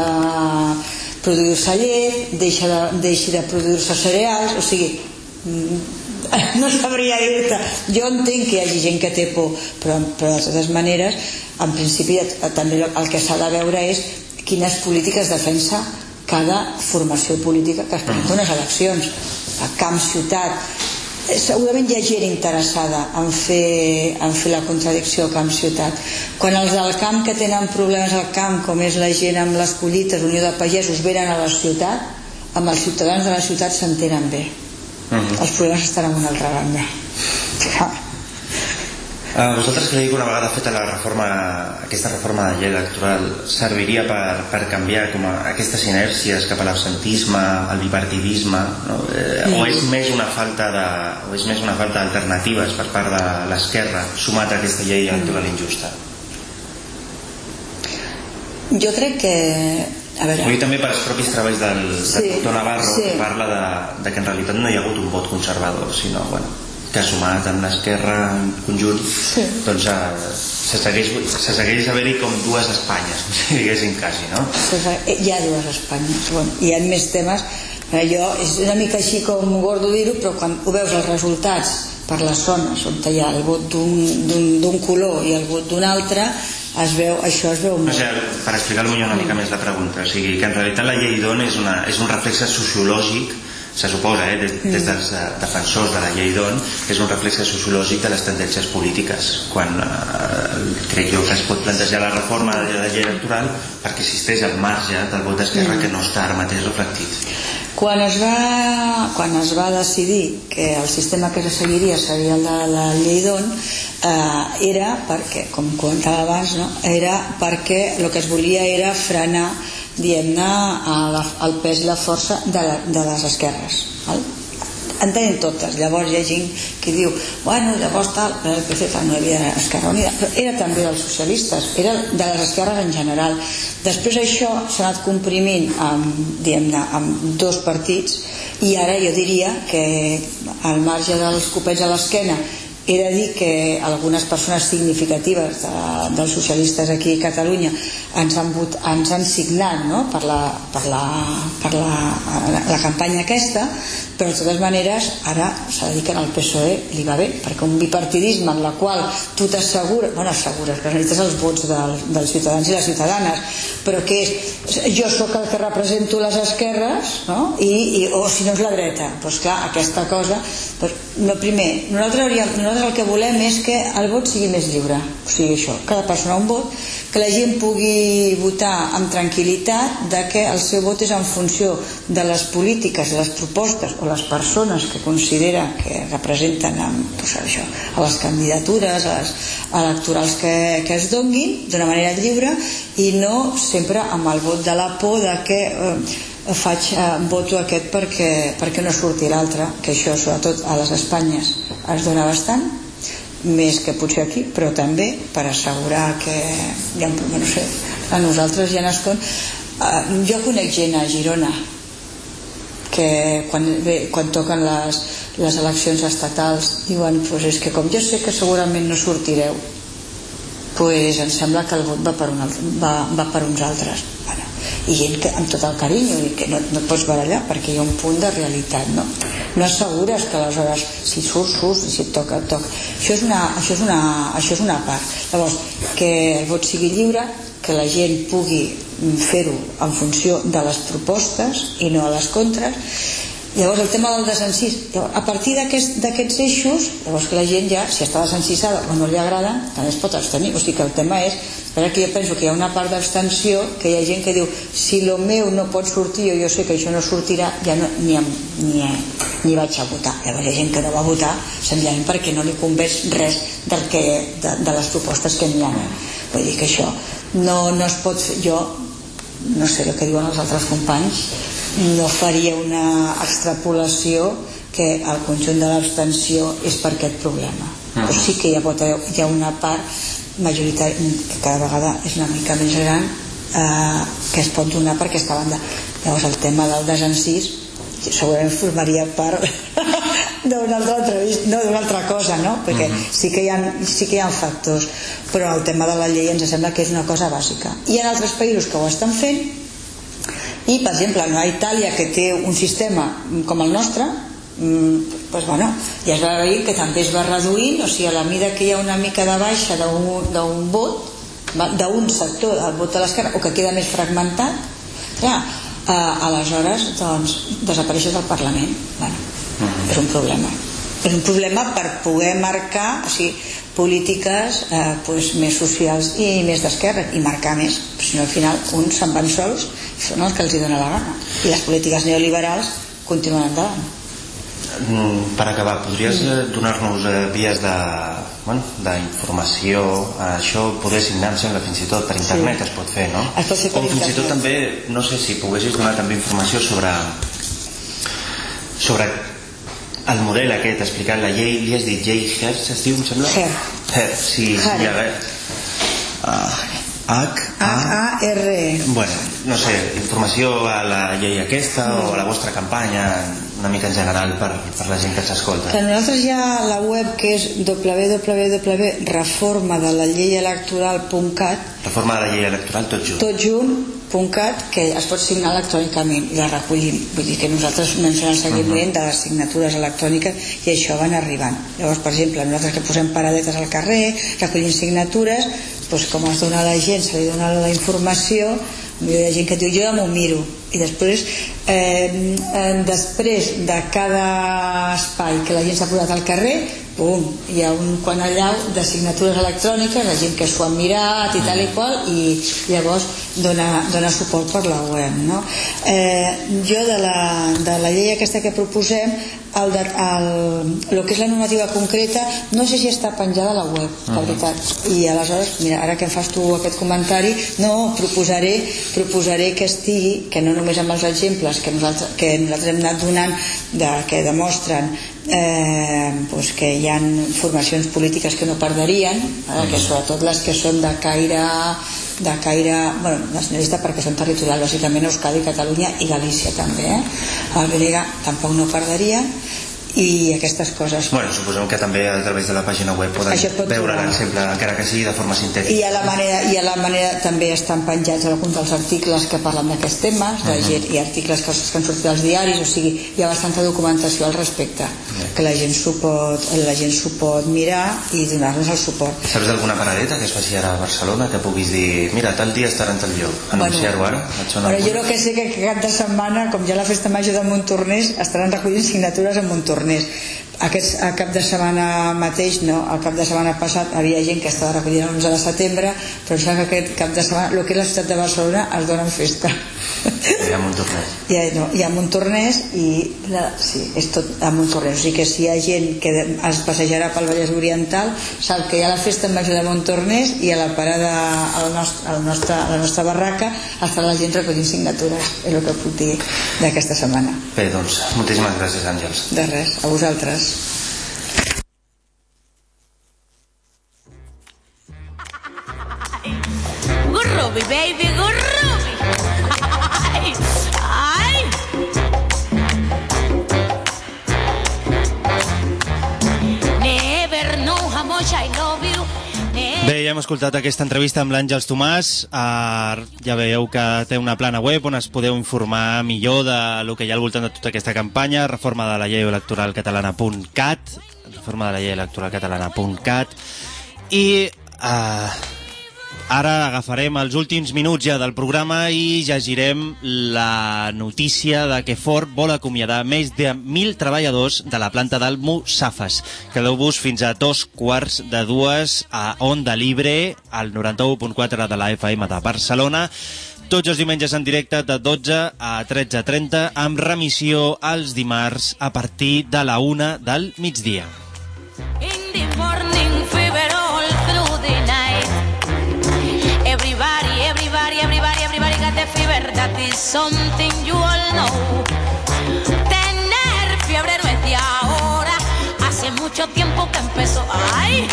produir-se llet deixi de, deixi de produir-se cereals o sigui <laughs> no sabria dir-te. Jo entenc que hi hagi gent que té por però, però de totes maneres en principi també el que s'ha de veure és quines polítiques defensa cada formació política que es presenta unes eleccions. A camp ciutat eh, segurament hi ha gent interessada en fer, en fer la contradicció camp-ciutat quan els del camp que tenen problemes al camp com és la gent amb les collites, Unió de Pagesos venen a la ciutat amb els ciutadans de la ciutat s'entenen bé. Uh -huh. els problemes estan en una altra banda <laughs> Uh, vosaltres creieu que una vegada feta la reforma, aquesta reforma de llei electoral serviria per, per canviar com a, aquestes inèrcies cap a l'absentisme, al bipartidisme, no? eh, o és més una falta de, o és més una falta d'alternatives per part de l'esquerra sumat a aquesta llei electoral injusta? Jo crec que... A veure... Dic també per als propis treballs del, del Sí, doctor Navarro, sí. que parla de, de que en realitat no hi ha hagut un vot conservador, sinó bueno, que sumat amb l'esquerra en conjunt, Sí. doncs eh, se segueix, se segueix haver-hi com dues Espanyes, si <laughs> diguéssim quasi, no? Eh, Hi ha dues Espanyes. Bueno, hi ha més temes. Eh, Jo, és una mica així com gordo dir-ho, però quan ho veus els resultats per les zones on hi ha el vot d'un- color i el vot d'un altre, es veu, això es veu O molt. sigui, per explicar-me una mica més la pregunta, o sigui, que en realitat la llei d'ON és, una, és un reflexe sociològic se suposa, eh, des, des dels eh, defensors de la llei d'ON, és un reflexe sociològic de les tendències polítiques, quan eh, crec jo que es pot plantejar la reforma de la llei electoral perquè existeix al marge del vot d'esquerra que no està ara mateix reflectit. Quan es, va, quan es va decidir que el sistema que se seguiria seria el de la llei d'ON eh, era perquè, com comentava abans, no? era perquè el que es volia era frenar diguem-ne el pes i la força de, la, de les esquerres val? en tenen totes. Llavors hi ha gent que diu bueno, llavors tal, el PC no havia Esquerra Unida. Però era també dels socialistes era de les esquerres en general. Després això s'ha anat comprimint amb, amb dos partits i ara jo diria que al marge dels copets a l'esquena he de dir que algunes persones significatives de, dels socialistes aquí a Catalunya ens han, vot, ens han signat no? per, la, per, la, per la, la campanya aquesta però de totes maneres ara s'ha de dir que el PSOE li va bé perquè un bipartidisme en la qual tu t'assegures bueno, assegures, que necessites els vots del, dels ciutadans i les ciutadanes però que és, jo sóc el que represento les esquerres no? I, i, o si no és la dreta doncs clar, aquesta cosa doncs, no, primer, nosaltres, hauríem, nosaltres el que volem és que el vot sigui més lliure o sigui això, cada persona un vot que la gent pugui votar amb tranquil·litat de que el seu vot és en funció de les polítiques, les propostes o les persones que considera que representen amb, doncs això, a les candidatures a les electorals que, que es donguin d'una manera lliure i no sempre amb el vot de la por de que eh, faig eh, voto aquest perquè, perquè no surti l'altre que això sobretot a les Espanyes es dona bastant més que potser aquí, però també per assegurar que ja, no sé, a nosaltres ja n'escon uh, jo conec gent a Girona que quan, bé, quan toquen les, les eleccions estatals diuen, pues és que com jo sé que segurament no sortireu pues em sembla que el vot va per, un altre, va, va per uns altres. Bueno, i gent que amb tot el carinyo i que no, no et pots barallar perquè hi ha un punt de realitat no, no assegures que aleshores si surts, surts i si et toca, et toca. Això és una, això és una, això és una part. Llavors que el vot sigui lliure que la gent pugui fer-ho en funció de les propostes i no a les contres llavors el tema del desencís a partir d'aquests aquest, eixos llavors que la gent ja, si està desencisada o no li agrada, també es pot abstenir. O sigui que el tema és, però que jo penso que hi ha una part d'abstenció que hi ha gent que diu si lo meu no pot sortir o jo sé que això no sortirà ja no, ni, ni, ni vaig a votar. Llavors hi ha gent que no va votar senzillament perquè no li convés res del que, de, de les propostes que n'hi ha. Vull dir que això no, no es pot fer. Jo no sé el que diuen els altres companys no faria una extrapolació que el conjunt de l'abstenció és per aquest problema Ah. però sí que hi ha, pot haver, hi ha una part majoritària que cada vegada és una mica més gran eh, que es pot donar per aquesta banda llavors el tema del desencís segurament formaria part <laughs> d'una altra entrevista, no d'una altra cosa, no? Perquè sí que, hi ha, sí que hi ha factors, però el tema de la llei ens sembla que és una cosa bàsica. Hi ha altres països que ho estan fent i, per exemple, a Itàlia, que té un sistema com el nostre, pues bueno, ja es va veure que també es va reduint, o sigui, a la mida que hi ha una mica de baixa d'un vot, d'un sector del vot de l'esquerra, o que queda més fragmentat, clar, eh, aleshores doncs, desapareixes del Parlament. Bueno, és un problema. És un problema per poder marcar o sigui, polítiques eh, pues, més socials i més d'esquerra i marcar més, si no al final uns se'n van sols i són els que els hi dona la gana. I les polítiques neoliberals continuen endavant. Mm, Per acabar, podries eh, donar-nos eh, vies de bueno, d'informació això? Poder signar em sembla fins i tot per internet es pot fer, no? Es pot fer per Com fins i tot també, no sé si poguessis donar també informació sobre sobre el model aquest explicat la llei, li has dit llei Hertz es diu em sembla? Hertz. Hertz, sí, sí, a veure. Uh, H H-A-R-E. Bueno, no sé, informació a la llei aquesta o a la vostra campanya, una mica en general per, per la gent que s'escolta. Que nosaltres hi ha la web que és www.reforma.de-la-llei-electoral.cat Reforma de la llei electoral tot junt. tot junt.cat que es pot signar electrònicament i la recollim. Vull dir que nosaltres anem fent el seguiment de les signatures electròniques i això van arribant. Llavors per exemple nosaltres que posem paradetes al carrer recollim signatures doncs com es dona a la gent se li dona la informació hi ha gent que diu jo ja m'ho miro i després eh, després de cada espai que la gent s'ha posat al carrer pum, hi ha un quan allà de signatures electròniques, la gent que s'ho ha mirat i tal i qual i llavors dona, dona suport per la web no? eh, jo de la, de la llei aquesta que proposem el, de, el, el que és la normativa concreta no sé si està penjada a la web la veritat. I aleshores, mira, ara que em fas tu aquest comentari no, proposaré proposaré que estigui, que no només amb els exemples que nosaltres, que nosaltres hem anat donant de, que demostren eh, doncs que hi ha formacions polítiques que no perderien eh, que sobretot les que són de caire de caire, bueno, nacionalista perquè són territorials, bàsicament Euskadi, Catalunya i Galícia també, eh? el Grega tampoc no perderia i aquestes coses Bueno, suposem que també a través de la pàgina web poden veure l'exemple, encara que sigui de forma sintètica. i a la manera, i a la manera també estan penjats alguns dels articles que parlen d'aquests temes de gent, i articles que, que han sortit als diaris o sigui, hi ha bastanta documentació al respecte que la gent s'ho pot, la gent s'ho pot mirar i donar-nos el suport Saps d'alguna paradeta que es faci ara a Barcelona que puguis dir, mira, tal dia estarà en tal lloc? Anunciar-ho ara? Et sona Bueno, jo el que sé que cap de setmana, com ja la festa major de Montornès, estaran recollint signatures a Montornès. informes Aquest, a cap de setmana mateix, no, el cap de setmana passat havia gent que estava recollint l'11 de setembre, però em que aquest cap de setmana, el que és la ciutat de Barcelona, es dona en festa. Hi ha Montornès. <laughs> Hi ha, no, hi ha Montornès i la, sí, és tot a Montornès. O sigui que si hi ha gent que es passejarà pel Vallès Oriental, sap que hi ha la festa major de Montornès i a la parada al nostre, al nostre, a la nostra barraca estarà la gent recollint signatures. És el que puc dir d'aquesta setmana. Bé, doncs, moltíssimes gràcies, Àngels. De res, a vosaltres. Gurrubi, baby, gurrubi. <laughs> Ay, ay. Never know how much I love you. Bé, ja hem escoltat aquesta entrevista amb l'Àngels Tomàs. Uh, ja veieu que té una plana web on es podeu informar millor de lo que hi ha al voltant de tota aquesta campanya, reforma de la llei electoral catalana.cat, reforma de la llei electoral catalana.cat, i uh, ara agafarem els últims minuts ja del programa i llegirem la notícia de que Ford vol acomiadar més de 1.000 treballadors de la planta d'Almusafes. Quedeu-vos fins a dos quarts de dues a Onda Libre, al 91.4 de la FM de Barcelona, tots els diumenges en directe de 12 a 13.30 amb remissió els dimarts a partir de la 1 del migdia. in something you all know. Tener fiebre no es de ahora. Hace mucho tiempo que empezó. Ay,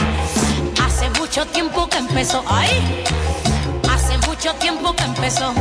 hace mucho tiempo que empezó. Ay, hace mucho tiempo que empezó.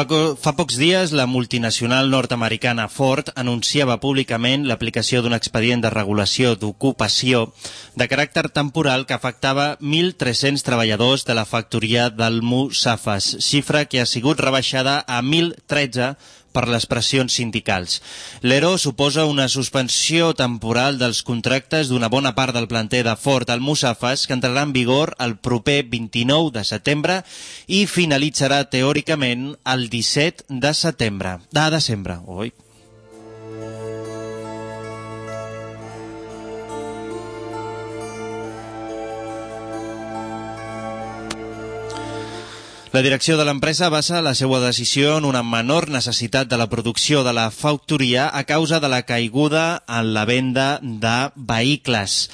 Fa, fa pocs dies, la multinacional nord-americana Ford anunciava públicament l'aplicació d'un expedient de regulació d'ocupació de caràcter temporal que afectava 1.300 treballadors de la factoria del Musafas, xifra que ha sigut rebaixada a 1.013 per les pressions sindicals. L'ERO suposa una suspensió temporal dels contractes d'una bona part del planter de Ford al Musafas que entrarà en vigor el proper 29 de setembre i finalitzarà teòricament el 17 de setembre. De desembre, oi? La direcció de l'empresa basa la seva decisió en una menor necessitat de la producció de la factoria a causa de la caiguda en la venda de vehicles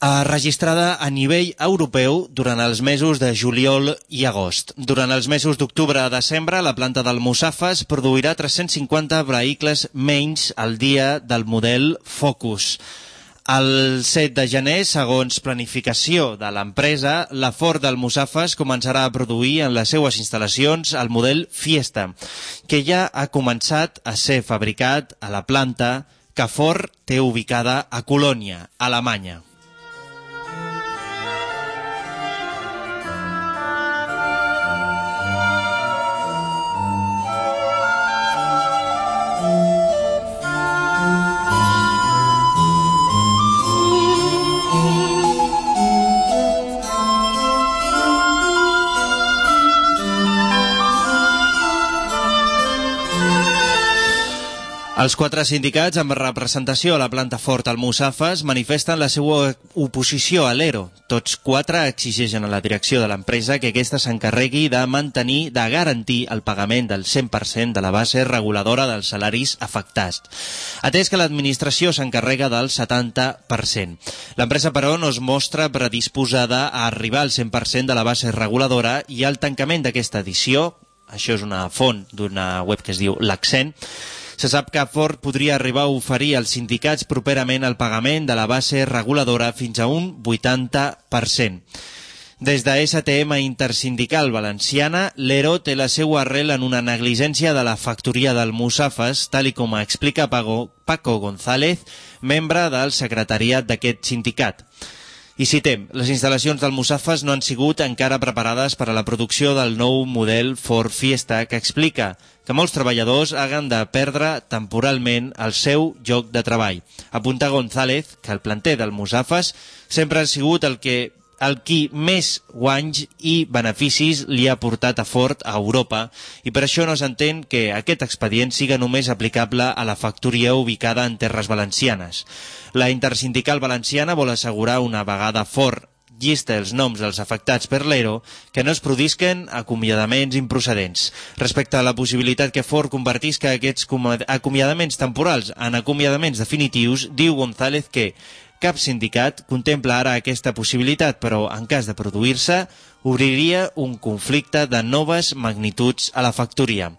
eh, registrada a nivell europeu durant els mesos de juliol i agost. Durant els mesos d'octubre a desembre, la planta del Musafas produirà 350 vehicles menys al dia del model Focus. El 7 de gener, segons planificació de l'empresa, la Ford del Musafas començarà a produir en les seues instal·lacions el model Fiesta, que ja ha començat a ser fabricat a la planta que Ford té ubicada a Colònia, Alemanya. Els quatre sindicats amb representació a la planta Ford al Musafas manifesten la seva oposició a l'ERO. Tots quatre exigeixen a la direcció de l'empresa que aquesta s'encarregui de mantenir, de garantir el pagament del 100% de la base reguladora dels salaris afectats, atès que l'administració s'encarrega del 70%. L'empresa, però, no es mostra predisposada a arribar al 100% de la base reguladora i el tancament d'aquesta edició, això és una font d'una web que es diu l'Accent, se sap que Ford podria arribar a oferir als sindicats properament el pagament de la base reguladora fins a un 80%. Des de STM Intersindical Valenciana, l'ERO té la seva arrel en una negligència de la factoria del Musafas, tal i com explica Pago, Paco González, membre del secretariat d'aquest sindicat. I citem, les instal·lacions del Musafas no han sigut encara preparades per a la producció del nou model Ford Fiesta, que explica que molts treballadors haguen de perdre temporalment el seu lloc de treball. Apunta González que el planter del Musafas sempre ha sigut el que el qui més guanys i beneficis li ha portat a Ford a Europa i per això no s'entén que aquest expedient siga només aplicable a la factoria ubicada en terres valencianes. La Intersindical Valenciana vol assegurar una vegada Ford llista els noms dels afectats per l'ERO que no es produisquen acomiadaments improcedents. Respecte a la possibilitat que Ford convertisca aquests acomiadaments temporals en acomiadaments definitius, diu González que cap sindicat contempla ara aquesta possibilitat, però en cas de produir-se, obriria un conflicte de noves magnituds a la factoria.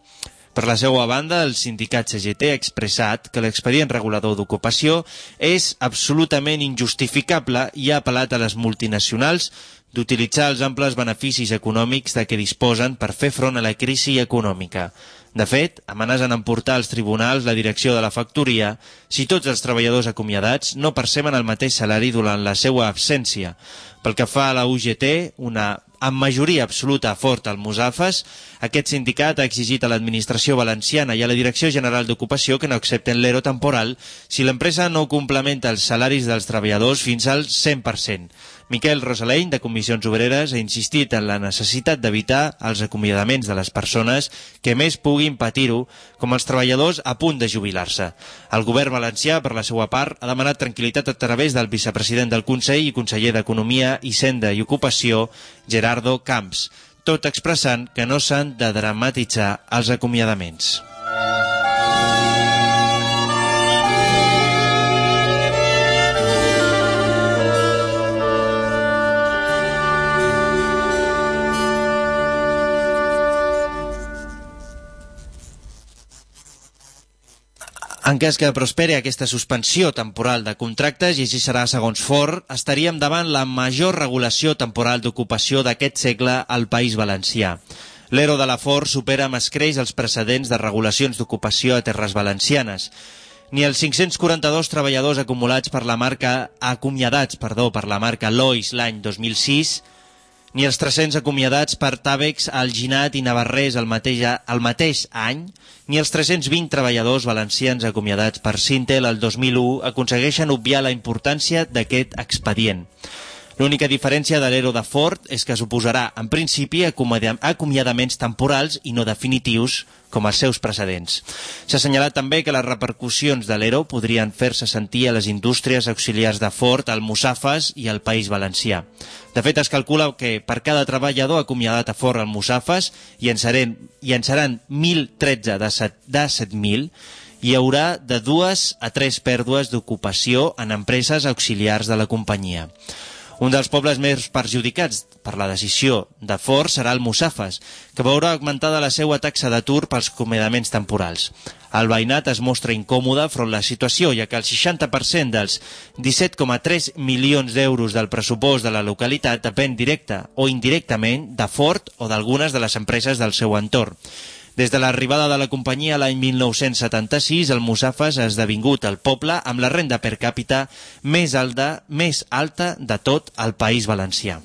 Per la seva banda, el sindicat CGT ha expressat que l'expedient regulador d'ocupació és absolutament injustificable i ha apel·lat a les multinacionals d'utilitzar els amples beneficis econòmics de què disposen per fer front a la crisi econòmica. De fet, amenacen en portar als tribunals la direcció de la factoria si tots els treballadors acomiadats no perceben el mateix salari durant la seva absència. Pel que fa a la UGT, una amb majoria absoluta fort al Musafas, aquest sindicat ha exigit a l'administració valenciana i a la Direcció General d'Ocupació que no accepten l'ERO temporal si l'empresa no complementa els salaris dels treballadors fins al 100%. Miquel Rosaleny, de Comissions Obreres, ha insistit en la necessitat d'evitar els acomiadaments de les persones que més puguin patir-ho, com els treballadors a punt de jubilar-se. El govern valencià, per la seva part, ha demanat tranquil·litat a través del vicepresident del Consell i conseller d'Economia, Hisenda i Ocupació, Gerardo Camps, tot expressant que no s'han de dramatitzar els acomiadaments. En cas que prospere aquesta suspensió temporal de contractes, i així serà segons Ford, estaríem davant la major regulació temporal d'ocupació d'aquest segle al País Valencià. L'ERO de la Ford supera amb escreix els precedents de regulacions d'ocupació a terres valencianes. Ni els 542 treballadors acumulats per la marca acomiadats, perdó, per la marca Lois l'any 2006 ni els 300 acomiadats per Tàvex, Alginat i Navarrés el mateix, el mateix any, ni els 320 treballadors valencians acomiadats per Sintel el 2001 aconsegueixen obviar la importància d'aquest expedient. L'única diferència de l'Ero de Ford és que suposarà, en principi, acomiadaments temporals i no definitius, com els seus precedents. S'ha assenyalat també que les repercussions de l'ERO podrien fer-se sentir a les indústries auxiliars de Ford, al Musafes i al País Valencià. De fet, es calcula que per cada treballador acomiadat a Ford al Musafes i en seran, i en seran 1.013 de 7.000, hi haurà de dues a tres pèrdues d'ocupació en empreses auxiliars de la companyia. Un dels pobles més perjudicats per la decisió de Ford serà el Musafes, que veurà augmentada la seva taxa d'atur pels comedaments temporals. El veïnat es mostra incòmode front la situació, ja que el 60% dels 17,3 milions d'euros del pressupost de la localitat depèn directa o indirectament de Ford o d'algunes de les empreses del seu entorn. Des de l'arribada de la companyia l'any 1976, el Musafes ha esdevingut el poble amb la renda per càpita més alta, més alta de tot el País Valencià.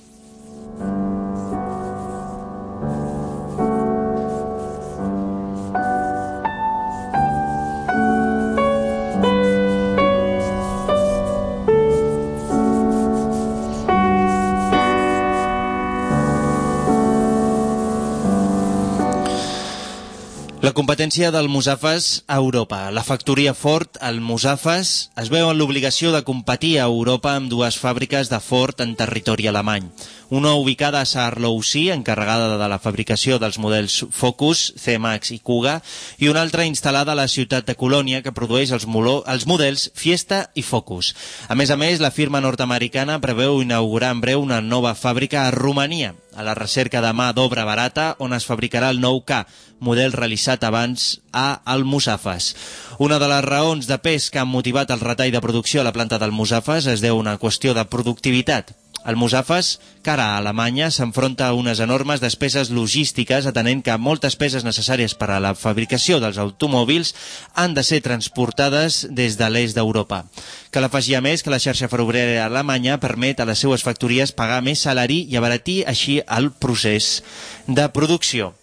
La competència del Musafes a Europa. La factoria Ford, el Musafes, es veu en l'obligació de competir a Europa amb dues fàbriques de Ford en territori alemany. Una ubicada a Saarlousi, encarregada de la fabricació dels models Focus, C-Max i Kuga, i una altra instal·lada a la ciutat de Colònia, que produeix els, els models Fiesta i Focus. A més a més, la firma nord-americana preveu inaugurar en breu una nova fàbrica a Romania, a la recerca de mà d'obra barata, on es fabricarà el nou K, model realitzat abans a Almusafes. Una de les raons de pes que han motivat el retall de producció a la planta del Musafes es deu a una qüestió de productivitat. El Musafes, que ara a Alemanya, s'enfronta a unes enormes despeses logístiques, atenent que moltes peces necessàries per a la fabricació dels automòbils han de ser transportades des de l'est d'Europa. Cal afegir a més que la xarxa ferroviària alemanya permet a les seues factories pagar més salari i abaratir així el procés de producció.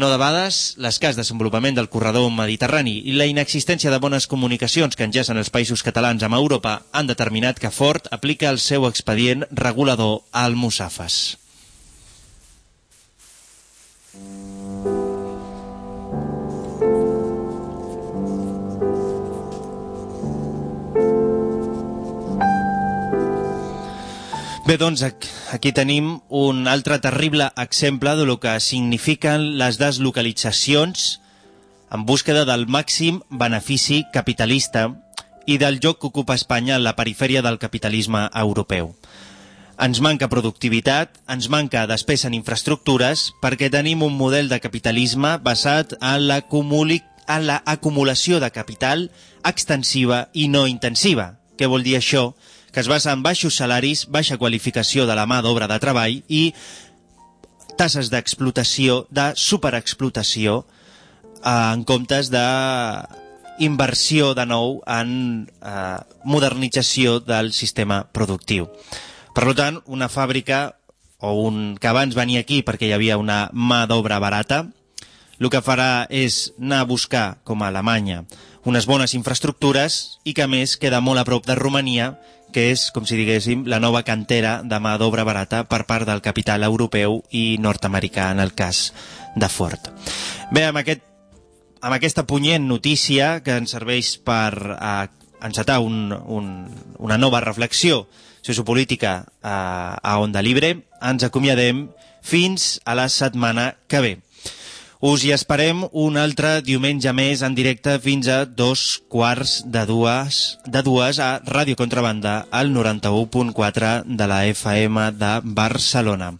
No debades, l'escàs desenvolupament del corredor mediterrani i la inexistència de bones comunicacions que enllacen els països catalans amb Europa han determinat que Ford aplica el seu expedient regulador al Musafes. Bé, doncs aquí tenim un altre terrible exemple de lo que signifiquen les deslocalitzacions en búsqueda del màxim benefici capitalista i del lloc que ocupa Espanya en la perifèria del capitalisme europeu. Ens manca productivitat, ens manca despesa en infraestructures perquè tenim un model de capitalisme basat en l'acumulació la de capital extensiva i no intensiva. Què vol dir això? Que es basa en baixos salaris, baixa qualificació de la mà d'obra de treball i tasses d'explotació, de superexplotació, eh, en comptes de inversió de nou en eh, modernització del sistema productiu. Per tant, una fàbrica o un, que abans venia aquí perquè hi havia una mà d'obra barata, el que farà és anar a buscar, com a Alemanya, unes bones infraestructures i que més queda molt a prop de Romania que és, com si diguéssim, la nova cantera de mà d'obra barata per part del capital europeu i nord-americà en el cas de Ford. Bé, amb, aquest, amb aquesta punyent notícia que ens serveix per eh, encetar un, un, una nova reflexió sociopolítica eh, a Onda Libre, ens acomiadem fins a la setmana que ve. Us hi esperem un altre diumenge més en directe fins a dos quarts de dues, de dues a Ràdio Contrabanda, al 91.4 de la FM de Barcelona.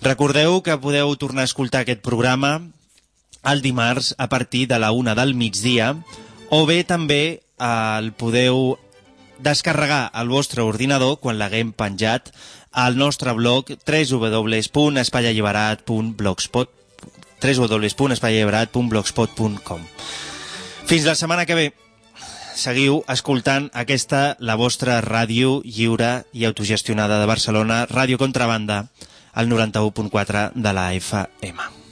Recordeu que podeu tornar a escoltar aquest programa el dimarts a partir de la una del migdia o bé també el podeu descarregar al vostre ordinador quan l'haguem penjat al nostre blog www.espaialliberat.blogspot.com www.espaialliberat.blogspot.com Fins la setmana que ve. Seguiu escoltant aquesta, la vostra ràdio lliure i autogestionada de Barcelona, Ràdio Contrabanda, al 91.4 de la FM.